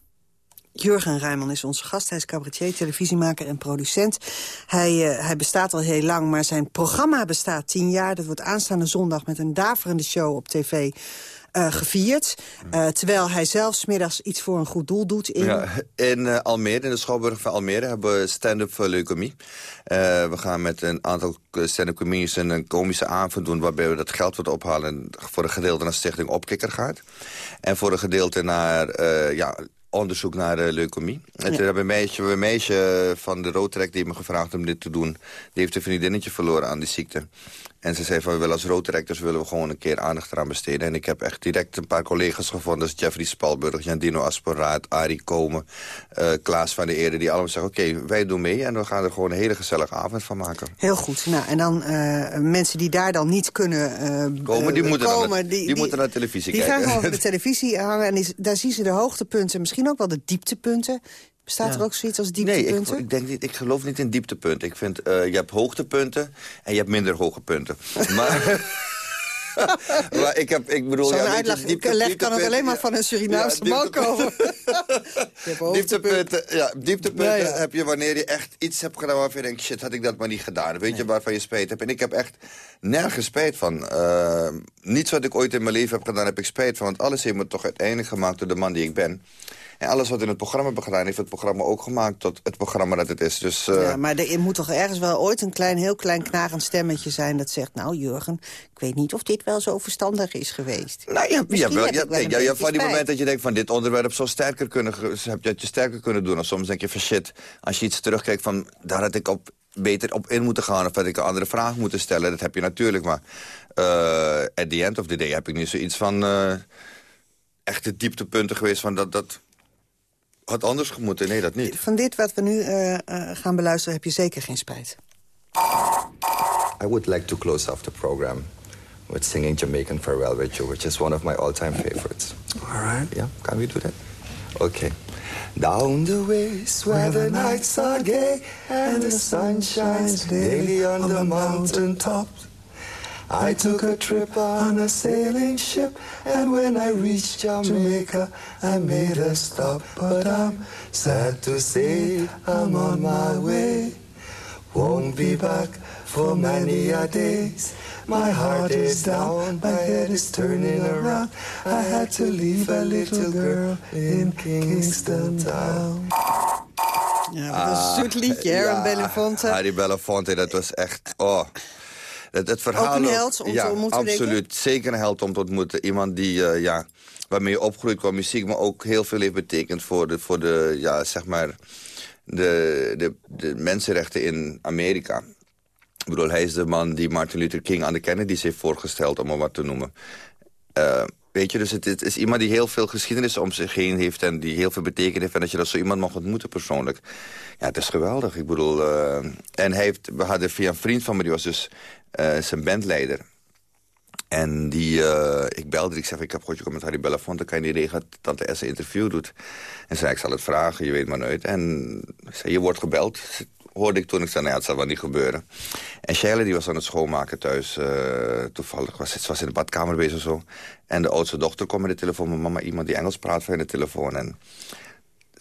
Jurgen Rijman is onze gast. Hij is cabaretier, televisiemaker en producent. Hij, eh, hij bestaat al heel lang, maar zijn programma bestaat tien jaar. Dat wordt aanstaande zondag met een daverende show op tv eh, gevierd. Eh, terwijl hij zelf 's middags iets voor een goed doel doet. In... Ja, in Almere, in de Schouwburg van Almere, hebben we stand-up voor leukemie. We gaan met een aantal stand-up comedians een, komische avond doen... waarbij we dat geld wat ophalen voor een gedeelte naar Stichting Opkikker gaat. En voor een gedeelte naar ja, onderzoek naar eh, leukemie. En toen hebben een meisje, een meisje van de Roodtrek die me gevraagd om dit te doen. Die heeft een vriendinnetje verloren aan die ziekte. En ze zei van, we willen als Roodtrek, willen we gewoon een keer aandacht eraan besteden. En ik heb echt direct een paar collega's gevonden. Is Jeffrey Spalburg, Jandino Asporaat, Arie Komen, eh, Klaas van der Eerde. Die allemaal zeggen, oké, wij doen mee. En we gaan er gewoon een hele gezellige avond van maken. Heel goed. Nou, en dan eh, mensen die daar dan niet kunnen eh, Komen, die moeten, dan komen, naar, die, moeten naar televisie Die kijken. gaan gewoon voor de televisie hangen en die- daar zien ze de hoogtepunten, misschien ook wel de dieptepunten. Bestaat er ook zoiets als Nee, dieptepunten? ik, ik, denk niet, ik geloof niet in dieptepunten. Ik vind, eh, je hebt hoogtepunten en je hebt minder hoge punten. Maar, maar ik heb, ik bedoel... Zo'n ja, uitleg diepte- leg kan ook dieptepunten- alleen maar van een Surinaamse Ja, man komen. Dieptepunten, ja, dieptepunten ja. heb je wanneer je echt iets hebt gedaan waarvan je denkt... shit, had ik dat maar niet gedaan. Weet je waarvan je spijt hebt. En ik heb echt nergens spijt van. Eh, niets wat ik ooit in mijn leven heb gedaan, heb ik spijt van. Want alles heeft me toch uiteindelijk gemaakt door de man die ik ben. En alles wat in het programma heb gedaan, heeft het programma ook gemaakt tot het programma dat het is. Dus, eh, Ja, maar er moet toch ergens wel ooit een klein, heel klein knagend stemmetje zijn... dat zegt, nou Jurgen, ik weet niet of dit wel zo verstandig is geweest. Nou, Misschien hebt wel, nee, hebt beetje van die momenten dat je denkt van dit onderwerp zou sterker kunnen, heb je het je sterker kunnen doen. Of soms denk je van shit, als je iets terugkijkt van daar had ik op beter op in moeten gaan of had ik een andere vraag moeten stellen. Dat heb je natuurlijk, maar eh at the end of the day heb ik nu zoiets van eh echte dieptepunten geweest van dat dat had anders gemoeten. Nee, dat niet. Van dit wat we nu eh, eh, gaan beluisteren heb je zeker geen spijt. I would like to close off the program with singing Jamaican Farewell with You, which is one of my all-time favorites. All right. Yeah, can we do that? Okay. Down the ways where the nights are gay and the sun shines daily on the mountain tops. I took a trip on a sailing ship, and when I reached Jamaica, I made a stop. But I'm sad to say I'm on my way. Won't be back for many a days. My heart is down, my head is turning around. I had to leave a little girl in Kingston Town. Ja, wat een zoet liedje, hè, ja, Belafonte. Harry Belafonte, dat was echt... Oh. Het, het verhaal Ook een held om te ontmoeten, absoluut. Zeker een held om te ontmoeten. Iemand die, eh, ja, waarmee je opgroeit qua muziek... maar ook heel veel heeft betekend voor de, voor de ja, zeg maar... De, de, de mensenrechten in Amerika. Ik bedoel, hij is de man die Martin Luther King aan de Kennedys heeft voorgesteld... om hem wat te noemen. Eh, weet je, dus het, het is iemand die heel veel geschiedenis om zich heen heeft... en die heel veel betekend heeft. En dat je dat zo iemand mag ontmoeten persoonlijk. Ja, het is geweldig. Ik bedoel... eh, en hij heeft, we hadden via een vriend van me, die was dus zijn bandleider. En die, uh, ik belde, ik zei, ik heb gehoord, je met Harry Belafonte, kan je niet regelen dat Tante S een interview doet? En zei, ik zal het vragen, je weet maar nooit. En zei, je wordt gebeld. Hoorde ik toen, ik zei, nou ja, het zal wel niet gebeuren. En Shelley, die was aan het schoonmaken thuis. Uh, toevallig was ze was in de badkamer bezig of zo. En de oudste dochter kwam met de telefoon. Mama, iemand die Engels praat van de telefoon. En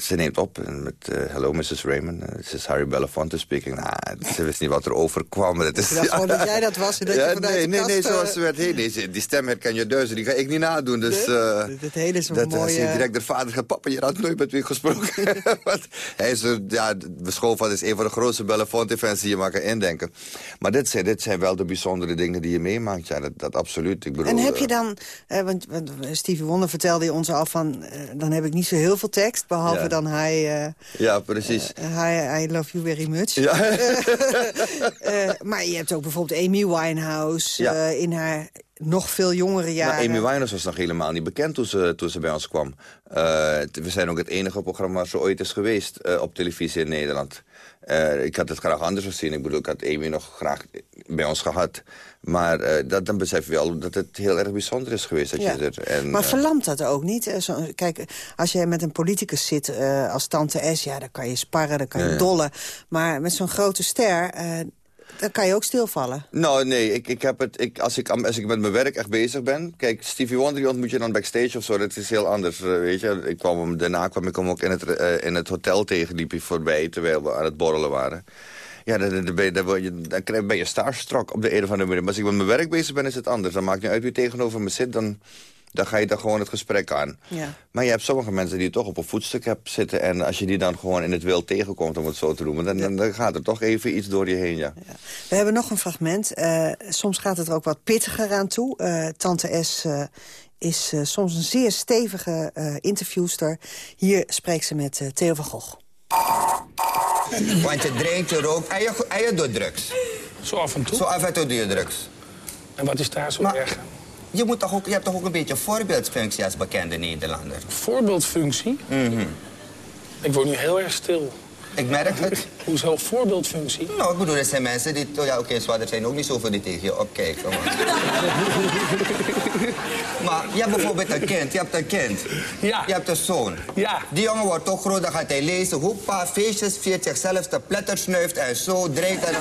ze neemt op met uh, hello Mrs. Raymond, uh, this is Harry Belafonte speaking. Nou, ze wist niet wat er overkwam. Het is, ja, gewoon dat jij dat was en dat ja, je nee, nee, kast, nee, zoals ze werd. Hey, nee, die stem herken je duizend, die ga ik niet nadoen. Dus, nee? het hele is dat, mooie... Direct de vader gaat, papa, je had nooit met wie gesproken. Want hij is, ja, beschouwd van is een van de grootste Belafonte-fans die je maar kan indenken. Maar dit zijn, dit zijn wel de bijzondere dingen die je meemaakt. Ja, dat, dat absoluut. Ik bedoel, en heb je dan, want, want Stevie Wonder vertelde je ons al van, dan heb ik niet zo heel veel tekst, behalve Ja. Dan hij... Uh, ja, precies. hi, I love you very much. Ja. Uh, maar je hebt ook bijvoorbeeld Amy Winehouse Ja. in haar nog veel jongere jaren. Nou, Amy Winehouse was nog helemaal niet bekend toen ze, toen ze bij ons kwam. We zijn ook het enige programma waar ze ooit is geweest op televisie in Nederland. Uh, ik had het graag anders gezien. Ik bedoel, ik had Amy nog graag bij ons gehad. Maar uh, dat, dan besef je wel dat het heel erg bijzonder is geweest. Dat Ja. je er, en, Maar uh, verlamt dat ook niet? Eh, Zo, kijk, als je met een politicus zit uh, als tante S... ja, dan kan je sparren, dan kan je Ja, dollen. Maar met zo'n grote ster, uh, dan kan je ook stilvallen. Nou, nee, ik, ik heb het, ik, als, ik, als ik met mijn werk echt bezig ben... Kijk, Stevie Wonder die ontmoet je dan backstage of zo. Dat is heel anders, weet je. Ik kwam daarna kwam ik hem ook in het, in het hotel tegen. Liep hij voorbij terwijl we aan het borrelen waren. Ja, dan, dan, ben je, dan, dan ben je starstruck op de een of andere manier. Maar als ik met mijn werk bezig ben, is het anders. Dan maakt niet uit wie tegenover me zit, dan, dan ga je daar gewoon het gesprek aan. Ja. Maar je hebt sommige mensen die toch op een voetstuk hebt zitten... en als je die dan gewoon in het wild tegenkomt, om het zo te noemen... dan, dan, dan gaat er toch even iets door je heen, ja. We hebben nog een fragment. Uh, soms gaat het er ook wat pittiger aan toe. Uh, Tante S uh, is soms een zeer stevige interviewster. Hier spreekt ze met Theo van Gogh. Want je drinkt, je rookt en je, en je doet drugs. Zo af en toe? Zo af en toe doe je drugs. En wat is daar zo Maar- erg? Je, moet toch ook, je hebt toch ook een beetje voorbeeldfunctie als bekende Nederlander? Voorbeeldfunctie? Mhm. Ik word nu heel erg stil. Ik merk het. Hoezo voorbeeldfunctie? Nou, ik bedoel, er zijn mensen die... oh Ja, oké, okay, er zijn ook niet zoveel die tegen je opkijken. Maar, maar je hebt bijvoorbeeld een kind, je hebt een kind. Ja. Je hebt een zoon. Ja. Die jongen wordt toch groot, dan gaat hij lezen. Hoepa, feestjes, viert zichzelf te pletter snuift en zo, drinkt. En,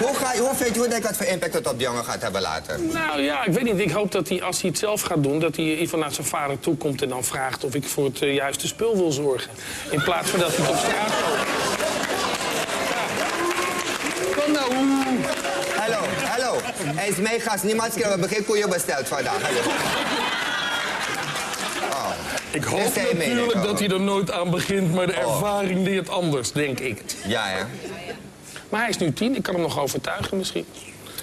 hoe, ga, je- hoe vind je, hoe denk je wat voor impact het op die jongen gaat hebben later? Nou ja, ik weet niet. Ik hoop dat hij, als hij het zelf gaat doen... dat hij even naar zijn vader toe komt en dan vraagt... of ik voor het eh, juiste spul wil zorgen. In plaats van dat hij het op straat koopt. Kom nou. Hallo, hallo. Hij is mijn gast. Niemand we hebben geen koeien besteld vandaag. Hallo. Oh. Ik hoop natuurlijk dat hij er nooit aan begint... maar de Oh. ervaring leert anders, denk ik. Ja, ja. Maar hij is nu tien. Ik kan hem nog overtuigen misschien.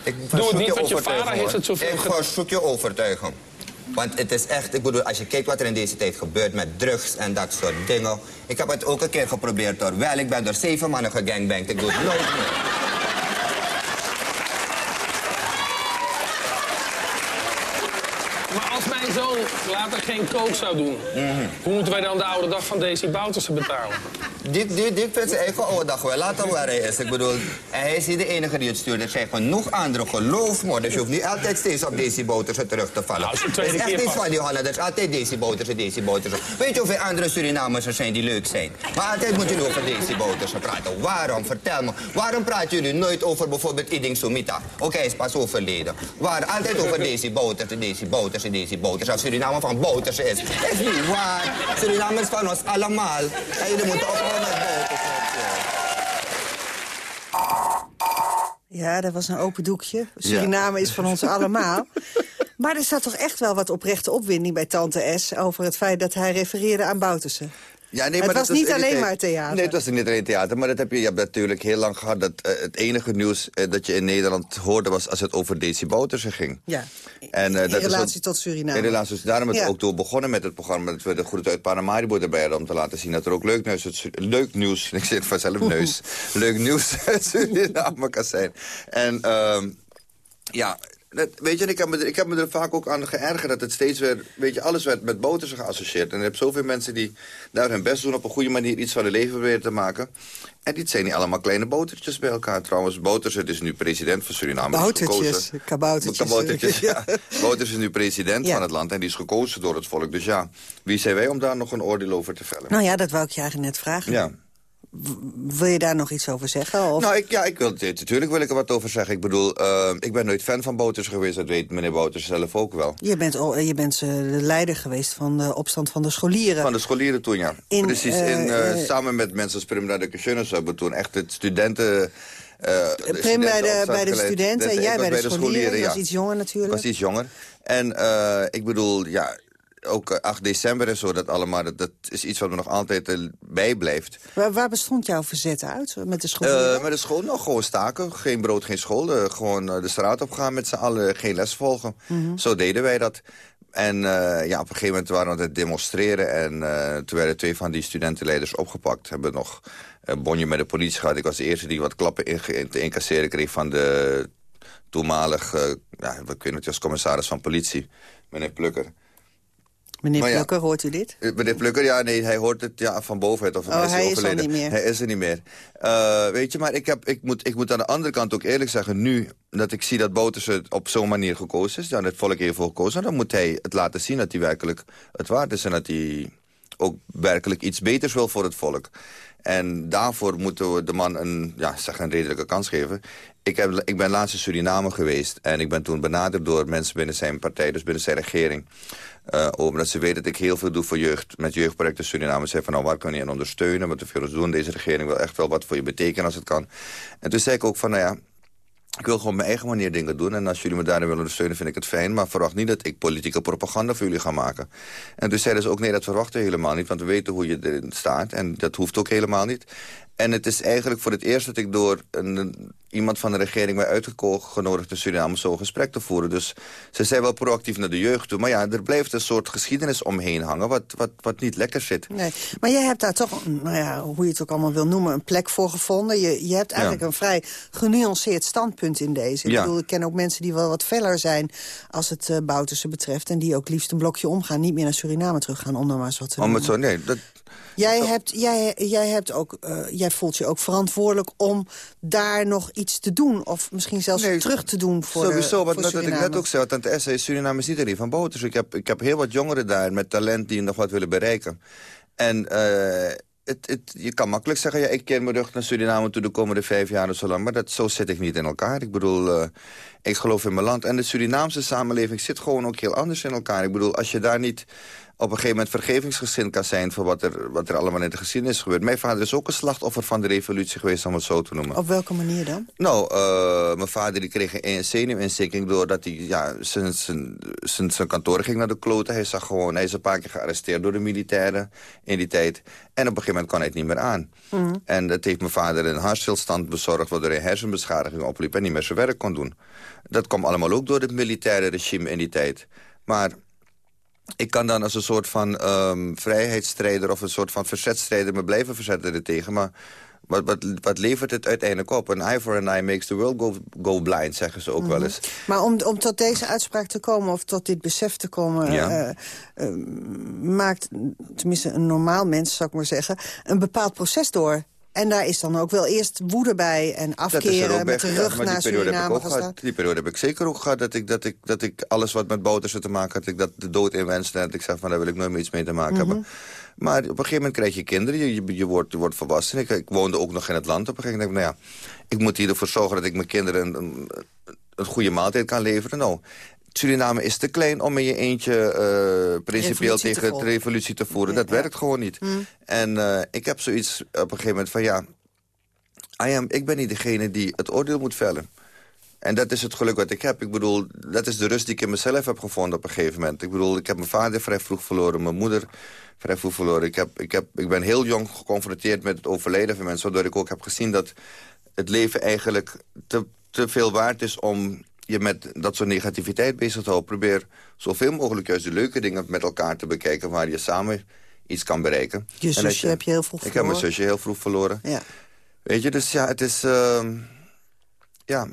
Ik Doe het niet, want je vader heeft het zoveel Ik verzoek je overtuigen. Want het is echt, ik bedoel, als je kijkt wat er in deze tijd gebeurt met drugs en dat soort dingen. Ik heb het ook een keer geprobeerd hoor. Wel, ik ben door zeven mannen gegangbankt. Ik doe het nooit meer. Maar als mijn zoon later geen kook zou doen... hoe moeten wij dan de oude dag van Daisy Boutersen betalen? Die, die, die vindt zijn eigen oude dag wel. Laat hem waar hij is. Ik bedoel, hij is niet de enige die het stuurt. Er zijn genoeg anderen, geloof me. Dus je hoeft niet altijd steeds op Daisy Boutersen terug te vallen. Nou, Het is echt niet van die Hollanders. Altijd Daisy Boutersen, Daisy Boutersen. Weet je hoeveel andere Surinamers er zijn die leuk zijn? Maar altijd moet je over Daisy Boutersen praten. Waarom? Vertel me. Waarom praten jullie nooit over bijvoorbeeld Iding Sumita? Oké, hij is pas overleden. Waar? Altijd over Daisy Boutersen, Daisy Boutersen, Daisy Boutersen. Als Suriname van Boutersen is. Is niet waar. Suriname is van ons allemaal. En jullie moeten ophouden met. Ja, dat was een open doekje. Suriname is van ons allemaal. Maar er staat toch echt wel wat oprechte opwinding bij Tante S... over het feit dat hij refereerde aan Boutersen. Ja, nee, het maar was dat is niet alleen maar theater. Nee, het was niet alleen theater. Maar dat heb je, je hebt natuurlijk heel lang gehad... dat eh, het enige nieuws eh, dat je in Nederland hoorde... was als het over Daisy Boutersen ging. Ja, En, eh, in dat relatie tot Suriname. In relatie, dus daarom is het Ja. ook door begonnen met het programma... dat we de groet uit Paramaribo erbij hadden... om te laten zien dat er ook leuk nieuws, leuk nieuws ik zit vanzelf neus, leuk nieuws uit Suriname kan zijn. En ehm, ja, weet je, ik heb, me, ik heb me er vaak ook aan geërgerd dat het steeds weer... Weet je, alles werd met botersen geassocieerd. En je hebt zoveel mensen die daar hun best doen... op een goede manier iets van hun leven proberen te maken. En dit zijn niet allemaal kleine botertjes bij elkaar. Trouwens, Boters het is nu president van Suriname. gekozen. kaboutertjes. Kaboutertjes, ja. Boters is nu president Ja. van het land en die is gekozen door het volk. Dus ja, wie zijn wij om daar nog een oordeel over te vellen? Nou ja, dat wou ik je eigenlijk net vragen. Ja. Wil je daar nog iets over zeggen? Of... Nou, ik, ja, ik wil, natuurlijk wil ik er wat over zeggen. Ik bedoel, eh, ik ben nooit fan van Boters geweest. Dat weet meneer Boters zelf ook wel. Je bent, al- je bent eh, de leider geweest van de opstand van de scholieren. Van de scholieren toen, ja. In, Precies, eh, in, eh, eh, samen met mensen als Prim Radekesjonis hebben toen echt het studenten... eh, de Prim bij de, bij de studenten, jij bij de, scholieren. Ja. was iets jonger natuurlijk. was iets jonger. En eh, ik bedoel, ja, ook eh, 8 december en zo, dat allemaal, dat, dat is iets wat me nog altijd eh, bijblijft. Waar, waar bestond jouw verzet uit met de scholieren? Eh met de school nog gewoon staken. Geen brood, geen school. Eh, gewoon eh, de straat op gaan met z'n allen. Geen les volgen. Mhm. Zo deden wij dat. En eh, ja, op een gegeven moment waren we aan het demonstreren. En eh, toen werden twee van die studentenleiders opgepakt. Hebben nog een bonje met de politie gehad. Ik was de eerste die wat klappen inge- te incasseren kreeg van de toenmalig... eh, ja, ik weet niet, als commissaris van politie, meneer Plukker. Meneer maar ja. Plukker, hoort u dit? Eh, Meneer Plukker, ja, nee, hij hoort het ja, van bovenheid. Of Oh, hij is, hij is overleden. niet meer. Hij is er niet meer. Eh, weet je, maar ik, heb, ik, moet, ik moet aan de andere kant ook eerlijk zeggen... nu dat ik zie dat Bouterse op zo'n manier gekozen is... dan het volk heeft voor gekozen... dan moet hij het laten zien dat hij werkelijk het waard is... en dat hij ook werkelijk iets beters wil voor het volk. En daarvoor moeten we de man een, ja, zeg een redelijke kans geven. Ik, heb, ik ben laatst in Suriname geweest... en ik ben toen benaderd door mensen binnen zijn partij... dus binnen zijn regering... Uh, omdat ze weten dat ik heel veel doe voor jeugd. Met jeugdprojecten in Suriname. Ze zei van nou, waar kan je in ondersteunen? Wat te veel doen. Deze regering wil echt wel wat voor je betekenen als het kan. En toen zei ik ook van nou ja, ik wil gewoon op mijn eigen manier dingen doen. En als jullie me daarin willen ondersteunen, vind ik het fijn. Maar verwacht niet dat ik politieke propaganda voor jullie ga maken. En toen zeiden ze ook, nee, dat verwachten we helemaal niet. Want we weten hoe je erin staat. En dat hoeft ook helemaal niet. En het is eigenlijk voor het eerst dat ik door een, iemand van de regering... mij uitgenodigd in Suriname zo'n gesprek te voeren. Dus ze zijn wel proactief naar de jeugd toe. Maar ja, er blijft een soort geschiedenis omheen hangen... wat, wat, wat niet lekker zit. Nee, maar jij hebt daar toch, nou ja, hoe je het ook allemaal wil noemen... een plek voor gevonden. Je, je hebt eigenlijk Ja. een vrij genuanceerd standpunt in deze. Ik Ja. bedoel, ik ken ook mensen die wel wat feller zijn... als het uh, Bouterse betreft. En die ook liefst een blokje omgaan. Niet meer naar Suriname teruggaan, om dan maar eens wat te Om het zo, nee, dat, Jij, hebt, jij, jij, hebt ook, eh, jij voelt je ook verantwoordelijk om daar nog iets te doen. Of misschien zelfs terug te doen voor Sowieso, wat voor net wat ik net ook zei, want aan het Suriname is niet alleen van. Dus ik heb, ik heb heel wat jongeren daar met talent die nog wat willen bereiken. En eh, het, het, je kan makkelijk zeggen, ja, ik keer mijn rug naar Suriname toe de komende vijf jaar of zo lang. Maar dat, zo zit ik niet in elkaar. Ik bedoel, eh, ik geloof in mijn land. En de Surinaamse samenleving zit gewoon ook heel anders in elkaar. Ik bedoel, als je daar niet op een gegeven moment vergevingsgezind kan zijn... voor wat er, wat er allemaal in de geschiedenis gebeurt. Mijn vader is ook een slachtoffer van de revolutie geweest, om het zo te noemen. Op welke manier dan? Nou, uh, mijn vader die kreeg een zenuwinzinking doordat hij ja, zijn, zijn, zijn, zijn kantoor ging naar de kloten. Hij zag gewoon, hij is een paar keer gearresteerd door de militairen in die tijd. En op een gegeven moment kon hij het niet meer aan. Mm. En dat heeft mijn vader een hartstilstand bezorgd... waardoor hij hersenbeschadiging opliep en niet meer zijn werk kon doen. Dat kwam allemaal ook door het militaire regime in die tijd. Maar ik kan dan als een soort van um, vrijheidsstrijder... of een soort van verzetstrijder me blijven verzetten er tegen. Maar wat, wat, wat levert het uiteindelijk op? An eye for an eye makes the world go, go blind, zeggen ze ook Mhm. wel eens. Maar om, om tot deze uitspraak te komen, of tot dit besef te komen... Ja. Uh, uh, maakt, tenminste een normaal mens, zou ik maar zeggen... een bepaald proces door. En daar is dan ook wel eerst woede bij en afkeren met de rug naar die periode heb ik Suriname gehad. Die periode heb ik zeker ook gehad. Dat ik, dat ik, dat ik alles wat met Bouterse te maken had, ik dat de dood inwenste. En dat ik zeg van daar wil ik nooit meer iets mee te maken Mhm. hebben. Maar op een gegeven moment krijg je kinderen, je, je, je, wordt, je wordt volwassen. Ik, ik woonde ook nog in het land. Op een gegeven moment denk ik, nou ja, ik moet hier ervoor zorgen dat ik mijn kinderen een, een, een goede maaltijd kan leveren. Nou, Suriname is te klein om in je eentje uh, principieel tegen de revolutie te voeren. Dat ja. werkt gewoon niet. Mm. En uh, ik heb zoiets op een gegeven moment van ja, I am, ik ben niet degene die het oordeel moet vellen. En dat is het geluk wat ik heb. Ik bedoel, dat is de rust die ik in mezelf heb gevonden op een gegeven moment. Ik bedoel, ik heb mijn vader vrij vroeg verloren, mijn moeder vrij vroeg verloren. Ik, heb, ik, heb, ik ben heel jong geconfronteerd met het overlijden van mensen... waardoor ik ook heb gezien dat het leven eigenlijk te, te veel waard is... om je met dat soort negativiteit bezig te houden. Probeer zoveel mogelijk juist de leuke dingen met elkaar te bekijken... waar je samen iets kan bereiken. Je zusje heb je heel vroeg Ik heb mijn verloren. zusje heel vroeg verloren. Ja. Weet je, dus ja, het is... Uh, ja,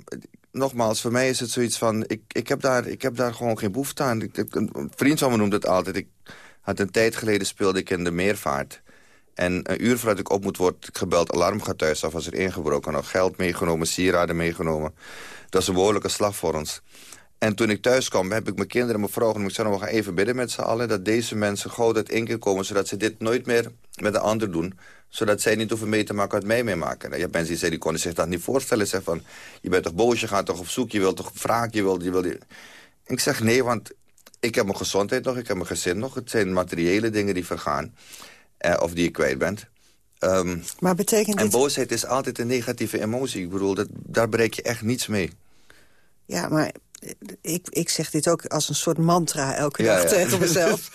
nogmaals, voor mij is het zoiets van... Ik, ik, heb, daar, ik heb daar gewoon geen behoefte aan. Ik, ik- een vriend van me noemt het altijd. Ik had een tijd geleden speelde ik in de meervaart. En een uur voordat ik op moet, wordt gebeld... alarm gaat thuis af, als er ingebroken. Nog geld meegenomen, sieraden meegenomen. Dat is een behoorlijke slag voor ons. En toen ik thuis kwam, heb ik mijn kinderen en mijn vrouw genoemd. Ik zei, we gaan even bidden met z'n allen... dat deze mensen gauw uit één keer komen... zodat ze dit nooit meer met een ander doen. Zodat zij niet hoeven mee te maken wat mij meemaken. Nou, Je hebt mensen die zeggen, die konden zich dat niet voorstellen. Zeg van, je bent toch boos, je gaat toch op zoek... je wilt toch wraak, je wilt... Je wilt ik zeg nee, want ik heb mijn gezondheid nog, ik heb mijn gezin nog. Het zijn materiële dingen die vergaan. Eh, of die je kwijt bent. Ehm, Maar betekent en dit... boosheid is altijd een negatieve emotie. Ik bedoel, dat, daar bereik je echt niets mee. Ja, maar eh, ik, ik zeg dit ook als een soort mantra elke Ja, dag ja. tegen mezelf.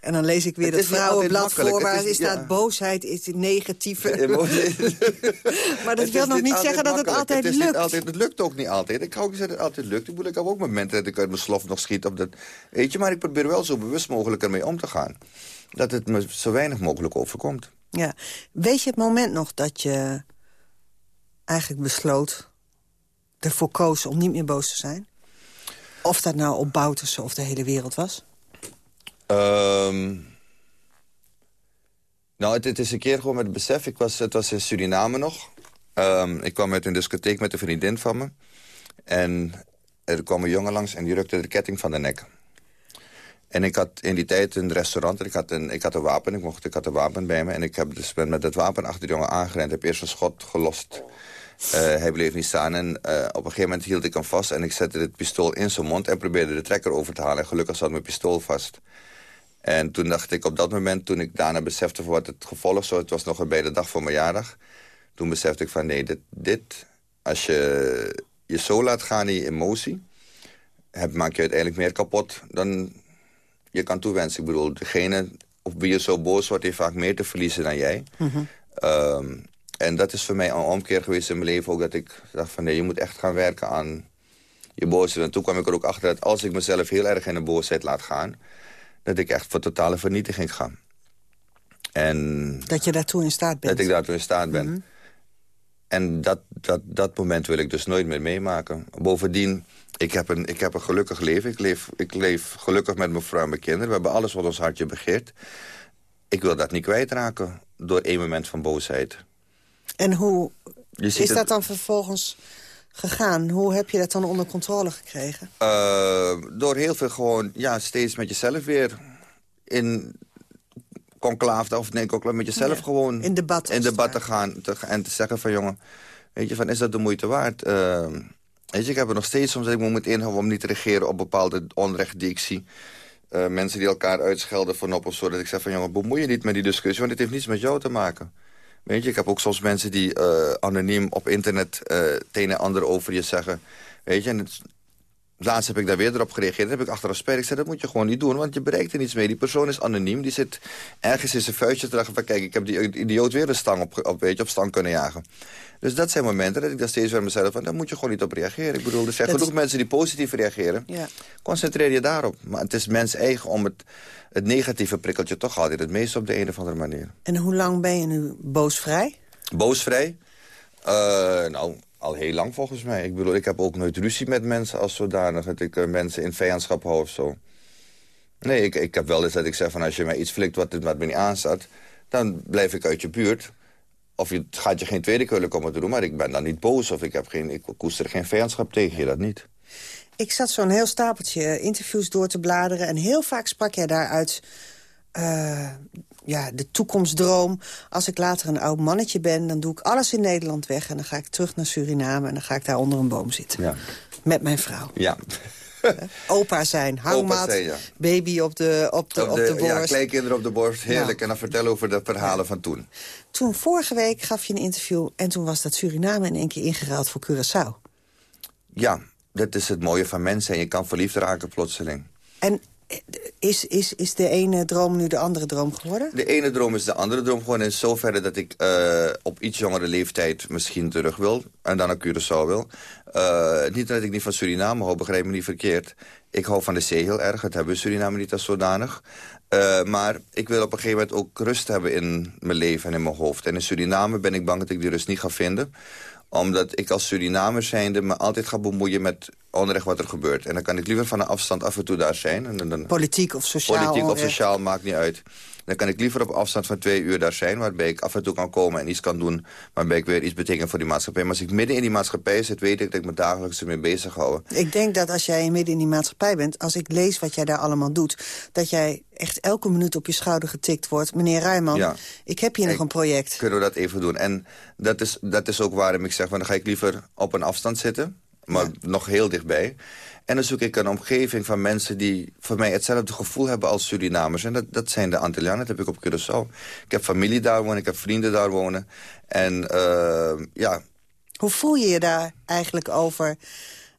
En dan lees ik weer Het vrouwenblad voor... Waar is- staat ja. boosheid is negatieve. Maar dat wil nog niet zeggen dat het altijd het lukt. Niet altijd, het lukt ook niet altijd. Ik hou ook niet dat het altijd lukt. Ik, bedoel, ik heb ook momenten dat ik uit mijn slof nog schiet. Op dat, weet je, maar ik probeer wel zo bewust mogelijk ermee om te gaan. Dat het me zo weinig mogelijk overkomt. Ja. Weet je het moment nog dat je eigenlijk besloot... ervoor koos om niet meer boos te zijn? Of dat nou op Bouterse of de hele wereld was? Ehm, nou, het, is een keer gewoon met het besef. Ik was, het was in Suriname nog. Ehm, ik kwam uit een discotheek met een vriendin van me. En er kwam een jongen langs en die rukte de ketting van de nek. En ik had in die tijd een restaurant ik had een, ik had een wapen. Ik, mocht, ik had een wapen bij me en ik heb dus ben met dat wapen achter de jongen aangerend. heb eerst een schot gelost. Eh, hij bleef niet staan en eh, op een gegeven moment hield ik hem vast... en ik zette het pistool in zijn mond en probeerde de trekker over te halen. En gelukkig zat mijn pistool vast. En toen dacht ik op dat moment, toen ik daarna besefte... voor wat het gevolg zou, het was nog bij de dag voor mijn jaardag... toen besefte ik van nee, dit, dit als je je zo laat gaan in je emotie... Heb, maak je uiteindelijk meer kapot dan je kan toewensen. Ik bedoel, degene op wie je zo boos wordt... heeft vaak meer te verliezen dan jij. Ehm, en dat is voor mij een omkeer geweest in mijn leven ook... dat ik dacht van nee, je moet echt gaan werken aan je boosheid. En toen kwam ik er ook achter dat als ik mezelf heel erg in de boosheid laat gaan... dat ik echt voor totale vernietiging ga. En Dat je daartoe in staat bent? dat ik daartoe in staat ben. En dat, dat, dat moment wil ik dus nooit meer meemaken. Bovendien, ik heb een, ik heb een gelukkig leven. Ik leef, ik leef gelukkig met mijn vrouw en mijn kinderen. We hebben alles wat ons hartje begeert. Ik wil dat niet kwijtraken door één moment van boosheid. En hoe is dat dan vervolgens gegaan? Hoe heb je dat dan onder controle gekregen? Eh, door heel veel gewoon, ja, steeds met jezelf weer in conclave, of nee, conclave, met jezelf Ja, gewoon in debat, in debat te gaan te, en te zeggen van jongen, weet je, van is dat de moeite waard? Eh, weet je, ik heb er nog steeds soms dat ik me moet inhouden om niet te reageren op bepaalde onrecht die ik zie. Eh, mensen die elkaar uitschelden van op of zo, dat ik zeg van jongen, bemoei je niet met die discussie, want dit heeft niets met jou te maken. Weet je, ik heb ook soms mensen die eh, anoniem op internet eh het een en ander over je zeggen. Weet je, en het, Laatst heb ik daar weer erop gereageerd. Dan heb ik achteraf spijt. Ik zei, dat moet je gewoon niet doen, want je bereikt er niets mee. Die persoon is anoniem. Die zit ergens in zijn vuistje te leggen van... kijk, ik heb die idioot weer een stang op, op, weet je, op stang kunnen jagen. Dus dat zijn momenten dat ik daar steeds weer mezelf van... daar moet je gewoon niet op reageren. Ik bedoel, er zijn Dat genoeg is- mensen die positief reageren. Ja. Concentreer je daarop. Maar het is mens eigen om het, het negatieve prikkeltje toch altijd het meest op de een of andere manier. En hoe lang ben je nu boosvrij? Boosvrij? Eh, nou, al heel lang volgens mij. Ik bedoel, ik heb ook nooit ruzie met mensen als zodanig... dat ik eh, mensen in vijandschap hou of zo. Nee, ik, ik heb wel eens dat ik zeg van... als je mij iets flikt wat, wat me niet aanstaat... dan blijf ik uit je buurt. Of je gaat je geen tweede keer komen te doen... maar ik ben dan niet boos of ik, heb geen, ik koester geen vijandschap tegen je, dat niet. Ik zat zo'n heel stapeltje interviews door te bladeren... en heel vaak sprak jij daaruit eh, ja, de toekomstdroom. Als ik later een oud mannetje ben, dan doe ik alles in Nederland weg... en dan ga ik terug naar Suriname en dan ga ik daar onder een boom zitten. Ja. Met mijn vrouw. Ja. Opa zijn, hangmat, ja. baby op de, op de, op de, ja, borst. kleinkinderen op de borst, heerlijk. Ja. En dan vertellen over de verhalen van toen. Toen, vorige week, gaf je een interview... en toen was dat Suriname in één keer ingeruild voor Curaçao. Ja, dat is het mooie van mensen. En je kan verliefd raken plotseling. En eh, is, is, is de ene droom nu de andere droom geworden? De ene droom is de andere droom gewoon in zoverre dat ik eh, op iets jongere leeftijd misschien terug wil. En dan naar Curaçao wil. Eh, niet dat ik niet van Suriname hou, begrijp me niet verkeerd. Ik hou van de zee heel erg, dat hebben Suriname niet als zodanig. Eh, maar ik wil op een gegeven moment ook rust hebben in mijn leven en in mijn hoofd. En in Suriname ben ik bang dat ik die rust niet ga vinden Omdat ik als Surinamer zijnde me altijd ga bemoeien met onrecht wat er gebeurt. En dan kan ik liever van een afstand af en toe daar zijn. En dan, Politiek of sociaal Politiek of sociaal, maakt niet uit. Dan kan ik liever op afstand van twee uur daar zijn... waarbij ik af en toe kan komen en iets kan doen... waarbij ik weer iets betekent voor die maatschappij. Maar als ik midden in die maatschappij zit... weet ik dat ik me dagelijks ermee bezig hou. Ik denk dat als jij midden in die maatschappij bent... als ik lees wat jij daar allemaal doet... dat jij echt elke minuut op je schouder getikt wordt. Meneer Rijman, Ja. ik heb hier nog een project. Kunnen we dat even doen? En dat is, dat is ook waarom ik zeg... Van, dan ga ik liever op een afstand zitten... maar nog heel dichtbij. En dan zoek ik een omgeving van mensen die voor mij hetzelfde gevoel hebben als Surinamers. En dat, dat zijn de Antillianen, dat heb ik op Curaçao. Ik heb familie daar wonen, ik heb vrienden daar wonen. En eh, ja, Hoe voel je je daar eigenlijk over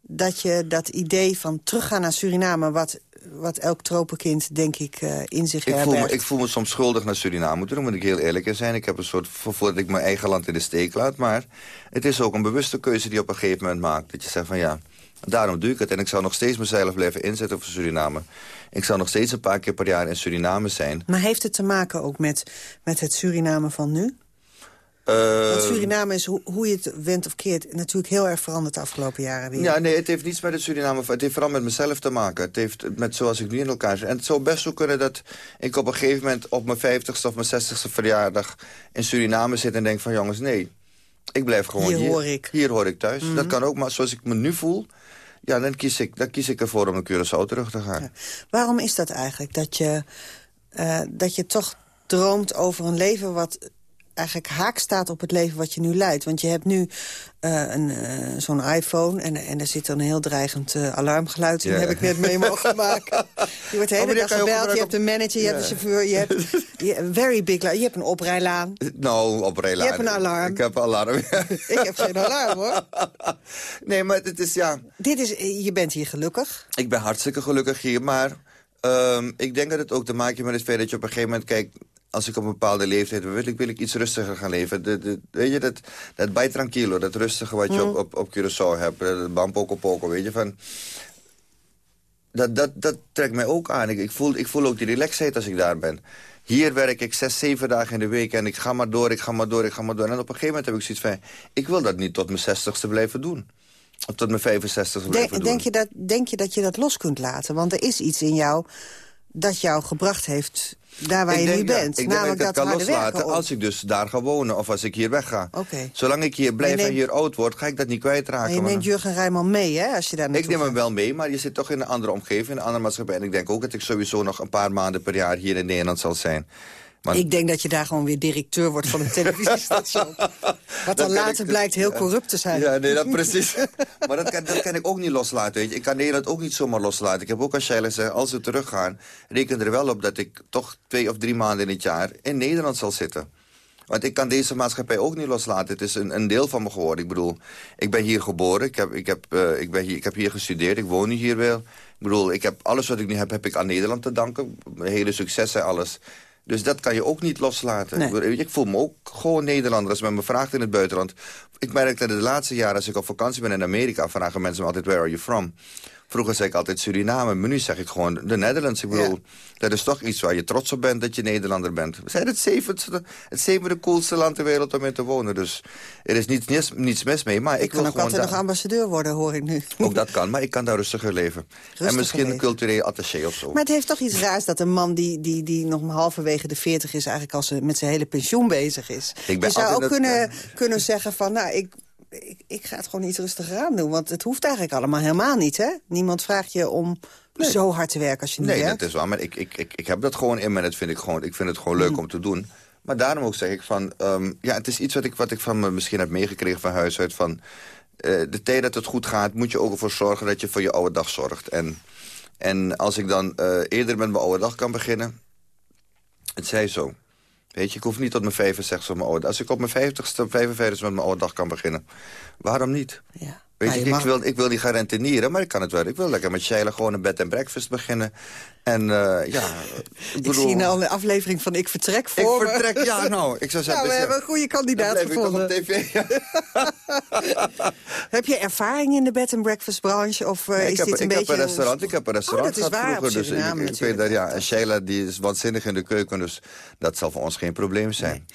dat je dat idee van teruggaan naar Suriname... wat, wat elk tropenkind, denk ik, eh, in zich ik voel, me, ik voel me soms schuldig naar Suriname toe. Moet ik heel eerlijk in zijn. Ik heb een soort gevoel dat ik mijn eigen land in de steek laat. Maar het is ook een bewuste keuze die je op een gegeven moment maakt. Dat je zegt van ja, daarom doe ik het. En ik zou nog steeds mezelf blijven inzetten voor Suriname. Ik zou nog steeds een paar keer per jaar in Suriname zijn. Maar heeft het te maken ook met, met het Suriname van nu? Eh, Want Suriname is, hoe, hoe je het went of keert... natuurlijk heel erg veranderd de afgelopen jaren weer. Ja, nee, het heeft niets met het Suriname... Het heeft vooral met mezelf te maken. Het heeft met zoals ik nu in elkaar zit. En het zou best zo kunnen dat ik op een gegeven moment... op mijn 50ste of mijn 60ste verjaardag in Suriname zit en denk van... jongens, nee, ik blijf gewoon Hier hier. hoor ik. Hier hoor ik thuis. Mhm. Dat kan ook, maar zoals ik me nu voel... Ja, dan kies ik, dan kies ik ervoor om naar Curaçao terug te gaan. Waarom is dat eigenlijk? Dat je, eh, dat je toch droomt over een leven wat eigenlijk haak staat op het leven wat je nu leidt. Want je hebt nu een, eh, zo'n iPhone en, en er zit een heel dreigend eh, alarmgeluid in. Heb ik net mee mogen maken. Je wordt de hele Oh, die dag je gebeld, je hebt een manager, je hebt een chauffeur... je hebt je, very big, je hebt een oprijlaan. Nou, op Rela. Je hebt een alarm. Ik heb een alarm. Ik heb geen alarm, hoor. Nee, maar het is ja... Dit is, je bent hier gelukkig. Ik ben hartstikke gelukkig hier, maar ehm, ik denk dat het ook te maken heeft met het feit dat je op een gegeven moment kijkt... als ik op een bepaalde leeftijd wil, ik, wil ik iets rustiger gaan leven. De, de, weet je, dat, dat bij tranquilo, dat rustige wat je Mm. op, op, op Curaçao hebt. eh, Dat bampoko poko, weet je, van... Dat, dat, dat trekt mij ook aan. Ik, ik, voel, ik voel ook die relaxedheid als ik daar ben. Hier werk ik zes, zeven dagen in de week en ik ga maar door, ik ga maar door, ik ga maar door. En op een gegeven moment heb ik zoiets van... ik wil dat niet tot mijn zestigste blijven doen. Of tot mijn 65ste blijven Denk, doen. denk, je dat, denk je dat je dat los kunt laten? Want er is iets in jou dat jou gebracht heeft daar waar ik je denk, nu ja, bent. ik denk dat ik dat kan loslaten om- als ik dus daar ga wonen of als ik hier wegga. Oké. Zolang ik hier blijf Je neemt- en hier oud word, ga ik dat niet Maar kwijtraken. je want neemt Jurgen Rijman mee, hè, als je daar ik naartoe neem hem wel mee, maar je zit toch in een andere omgeving, in een andere maatschappij. En ik denk ook dat ik sowieso nog een paar maanden per jaar hier in Nederland zal zijn. Ik denk dat je daar gewoon weer directeur wordt van een televisiestation. Wat dan ik- later blijkt heel corrupt te zijn. Ja, nee, dat precies. maar dat kan, dat kan ik ook niet loslaten, weet je. Ik kan Nederland ook niet zomaar loslaten. Ik heb ook als Sheila gezegd, als we teruggaan... reken er wel op dat ik toch twee of drie maanden in het jaar... in Nederland zal zitten. Want ik kan deze maatschappij ook niet loslaten. Het is een, een deel van me geworden. Ik bedoel, ik ben hier geboren. Ik heb, ik, heb, eh, ik, ben hier, ik heb hier gestudeerd. Ik woon nu hier wel. Ik bedoel, ik heb, alles wat ik nu heb, heb ik aan Nederland te danken. Mijn hele succes en alles. Dus dat kan je ook niet loslaten. Nee. Ik voel me ook gewoon Nederlander. Als men me vraagt in het buitenland. Ik merk dat de laatste jaren, als ik op vakantie ben in Amerika... vragen mensen me altijd, where are you from? Vroeger zei ik altijd Suriname, maar nu zeg ik gewoon de Netherlands. Ik bedoel, dat is toch iets waar je trots op bent dat je Nederlander bent. We zijn het zevende, het zevende coolste land ter wereld om in te wonen. Dus er is niets, niets, niets mis mee. Maar ik, Ik kan ook altijd nog ambassadeur worden, hoor ik nu. Ook dat kan, maar ik kan daar rustiger leven. en misschien een cultureel attaché of zo. Maar het heeft toch iets raars dat een man die, die, die nog maar halverwege de 40 is... eigenlijk als met zijn hele pensioen bezig is. Ik ben je zou ook het- kunnen, kunnen zeggen van... nou, ik, ik, ik ga het gewoon iets rustiger aan doen. Want het hoeft eigenlijk allemaal helemaal niet, hè? Niemand vraagt je om zo hard te werken als je niet Nee, werkt. dat is waar. Maar ik, ik, ik, ik heb dat gewoon in me. en Dat vind ik, gewoon, ik vind het gewoon leuk Mm. om te doen. Maar daarom ook zeg ik van... ehm, ja, het is iets wat ik, wat ik van me misschien heb meegekregen van huis uit. Van, eh, de tijd dat het goed gaat, moet je ook ervoor zorgen dat je voor je oude dag zorgt. En, en als ik dan eh, eerder met mijn oude dag kan beginnen... Het zij zo. Weet je, ik hoef niet tot mijn 65 op mijn oude Als ik op mijn 50ste, 55ste met mijn oude dag kan beginnen. Waarom niet? Ja. Weet Ja, je, je ik, mag- wil, ik wil niet gaan rentenieren, maar ik kan het wel. Ik wil lekker met Sheila gewoon een bed and breakfast beginnen. En eh, ja, ik Ik bedoel... zie al een aflevering van Ik Vertrek Ik voor me. vertrek, ja, nou, ik zou zeggen... Nou, we dus, hebben een goede kandidaat ik gevonden. op tv. Ja. Heb je ervaring in de bed and breakfast branche? Of eh, Nee, is ik heb, dit een ik beetje... heb een restaurant, ik heb een restaurant Oh, dat is waar, vroeger. Dus ik, ik weet dat, ja. En Sheila die is waanzinnig in de keuken, dus dat zal voor ons geen probleem zijn.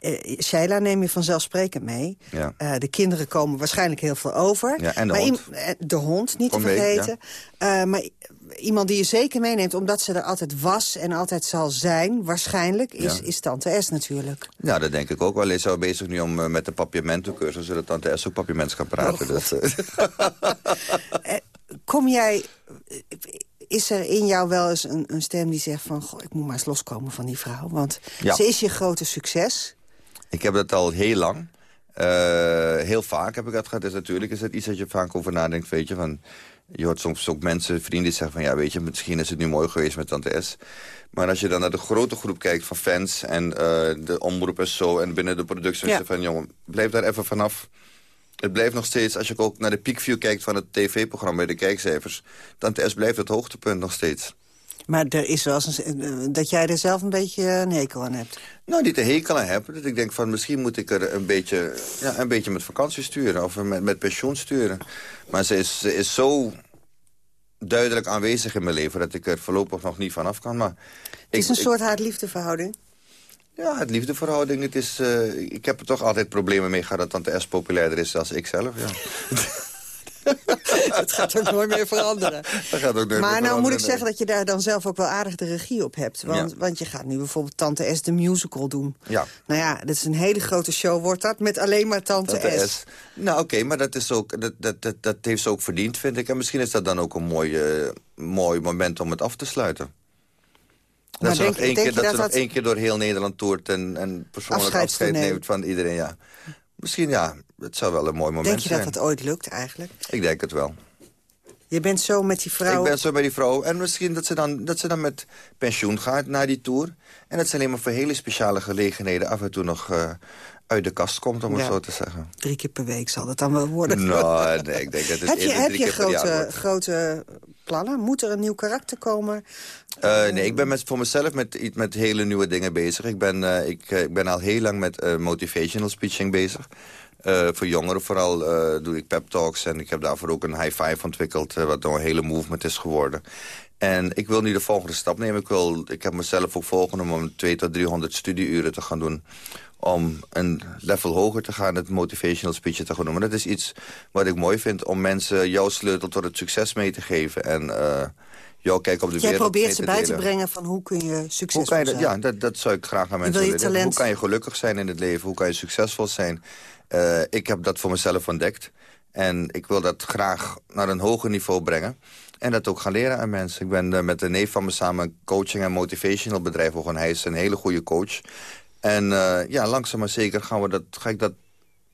Eh, Sheila neem je vanzelfsprekend mee. Ja. Eh, de kinderen komen waarschijnlijk heel veel over. Ja, en de maar hond. eh, de hond, niet Kom te mee, vergeten. Eh, maar iemand die je zeker meeneemt, omdat ze er altijd was... en altijd zal zijn, waarschijnlijk, is, Ja. is Tante S natuurlijk. Ja, dat denk ik ook wel. Hij is zo bezig nu om eh, met de papiamentencursus... zodat Tante S ook papiaments kan praten. dus, eh, Kom jij... eh, Is er in jou wel eens een, een stem die zegt van... Goh, ik moet maar eens loskomen van die vrouw? Want Ja. ze is je grote succes. Ik heb dat al heel lang. Eh, heel vaak heb ik dat gehad. Dus natuurlijk is het iets dat je vaak over nadenkt. Weet je, van, je hoort soms ook mensen, vrienden die zeggen van... ja, weet je, misschien is het nu mooi geweest met Tante S. Maar als je dan naar de grote groep kijkt van fans... en eh, de omroep en zo, en binnen de productie... Ja. van, jongen, blijf daar even vanaf. Het blijft nog steeds, als je ook naar de peakview kijkt... van het tv-programma bij de kijkcijfers... Tante S blijft het hoogtepunt nog steeds. Maar er is wel eens een, eh, dat jij er zelf een beetje een hekel aan hebt. Nou, niet de hekel aan heb. Dat ik denk van misschien moet ik er een beetje, ja, een beetje met vakantie sturen. Of met, met pensioen sturen. Maar ze is, ze is zo duidelijk aanwezig in mijn leven... dat ik er voorlopig nog niet vanaf kan. Maar Het is een soort haat-liefdeverhouding. Ja, het liefdeverhouding. Het is, eh, ik heb er toch altijd problemen mee gehad... dat Tante S populairder is dan ik zelf. Ja. Het gaat ook nooit meer veranderen. Dat gaat ook nooit meer Maar nou moet ik zeggen dat je daar dan zelf ook wel aardig de regie op hebt. Want, Ja. want je gaat nu bijvoorbeeld Tante S de musical doen. Ja. Nou ja, dat is een hele grote show, wordt dat, met alleen maar Tante, Tante S. S. Nou, oké, maar dat, is ook, dat, dat, dat, dat heeft ze ook verdiend, vind ik. En misschien is dat dan ook een mooi, mooi moment om het af te sluiten. Dat Maar ze, denk- nog, één keer, dat dat ze nog één keer door heel Nederland toert... en, en persoonlijk Afscheid afscheid neemt. neemt van iedereen, ja. Misschien, ja, het zou wel een mooi moment Denk je zijn. dat dat ooit lukt eigenlijk? Ik denk het wel. Je bent zo met die vrouw... Ik ben zo bij die vrouw. En misschien dat ze, dan, dat ze dan met pensioen gaat na die tour. En dat ze alleen maar voor hele speciale gelegenheden... af en toe nog eh, uit de kast komt, om het zo te zeggen. Drie keer per week zal dat dan wel worden. Nou, nee, ik denk dat het heb je, heb je grote, grote plannen? Moet er een nieuw karakter komen? Eh, nee, ik ben met, voor mezelf met, met hele nieuwe dingen bezig. Ik ben, eh, ik, eh, ik ben al heel lang met eh, motivational speeching bezig. Eh, voor jongeren vooral eh, doe ik pep talks. En ik heb daarvoor ook een high five ontwikkeld... eh, wat nou een hele movement is geworden. En ik wil nu de volgende stap nemen. Ik, wil, ik heb mezelf ook voorgenomen om 200 tot 300 studieuren te gaan doen om een level hoger te gaan, het motivational speechen te gaan doen. Maar dat is iets wat ik mooi vind, om mensen jouw sleutel tot het succes mee te geven. En jouw kijk op de Jij wereld probeert ze bij te brengen van hoe kun je Hoe succesvol kan je dat, zijn. ja, dat, dat zou ik graag aan mensen willen Hoe kan je gelukkig zijn in het leven? Hoe kan je succesvol zijn? Eh, ik heb dat voor mezelf ontdekt. En ik wil dat graag naar een hoger niveau brengen. En dat ook gaan leren aan mensen. Ik ben eh, met een neef van me samen coaching en motivational bedrijf begonnen. Hij is een hele goede coach. En eh, ja, langzaam maar zeker gaan we dat, ga ik dat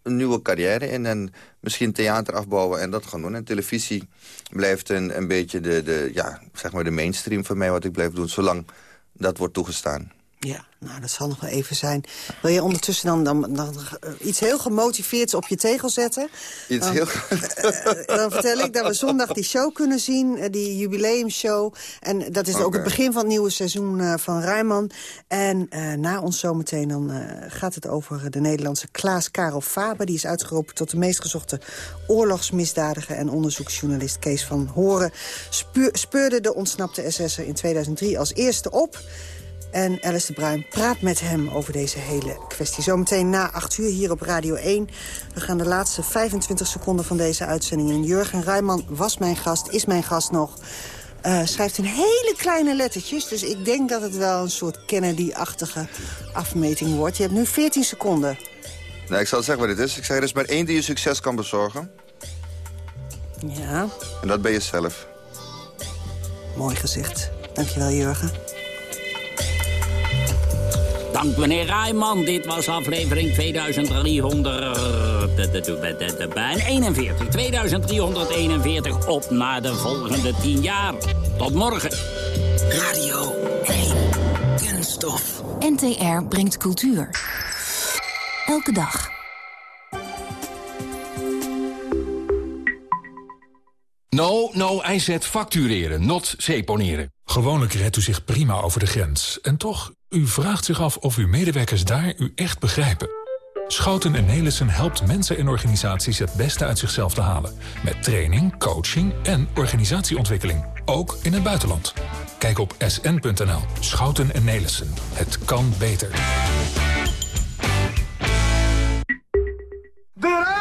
een nieuwe carrière in. En misschien theater afbouwen en dat gaan doen. En televisie blijft een, een beetje de, de, ja, zeg maar de mainstream voor mij wat ik blijf doen. Zolang dat wordt toegestaan. Ja, nou, dat zal nog wel even zijn. Wil je ondertussen dan, dan, dan eh, iets heel gemotiveerds op je tegel zetten? Iets heel... Eh, dan vertel ik dat we zondag die show kunnen zien, die jubileumshow. En dat is ook het begin van het nieuwe seizoen van Rijman. En na ons zometeen dan gaat het over de Nederlandse Klaas Karel Faber. Die is uitgeroepen tot de meest gezochte oorlogsmisdadiger... en onderzoeksjournalist Kees van Horen speurde de ontsnapte SS'er in 2003 als eerste op... En Alice de Bruin praat met hem over deze hele kwestie. Zometeen na 8 uur hier op Radio 1. We gaan de laatste 25 seconden van deze uitzending in. Jurgen Rijman was mijn gast, is mijn gast nog. Eh, schrijft in hele kleine lettertjes. Dus ik denk dat het wel een soort Kennedy-achtige afmeting wordt. Je hebt nu 14 seconden. Nou, ik zal zeggen wat het is. Ik zeg, er is maar één die je succes kan bezorgen. Ja, En dat ben je zelf. mooi gezegd. Dankjewel, Jurgen. Dank meneer Rijman. Dit was aflevering 2341. 2341 op naar de volgende 10 jaar. Tot morgen. Radio 1. Kunststof. NTR brengt cultuur. Elke dag. No, no, zet factureren, not seponeren. Gewoonlijk redt u zich prima over de grens. En toch, u vraagt zich af of uw medewerkers daar u echt begrijpen. Schouten en Nelissen helpt mensen en organisaties het beste uit zichzelf te halen. Met training, coaching en organisatieontwikkeling. Ook in het buitenland. Kijk op sn.nl. Schouten en Nelissen. Het kan beter.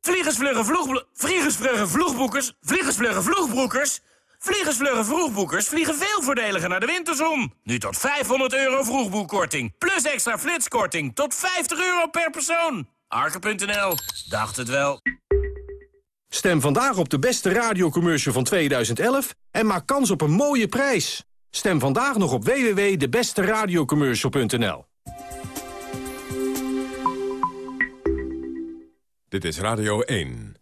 Vliegersvluggen vloeg... Vliegersvluggen vloegboekers... Vliegersvluggen vloegboekers... Vliegersvluggen vroegboekers vliegen veel voordeliger naar de winterzon. Nu tot 500 euro vroegboekkorting. Plus extra flitskorting tot 50 euro per persoon. Arke.nl. Dacht het wel. Stem vandaag op de beste radiocommercial van 2011 en maak kans op een mooie prijs. Stem vandaag nog op www.debesteradiocommercial.nl. Dit is Radio 1.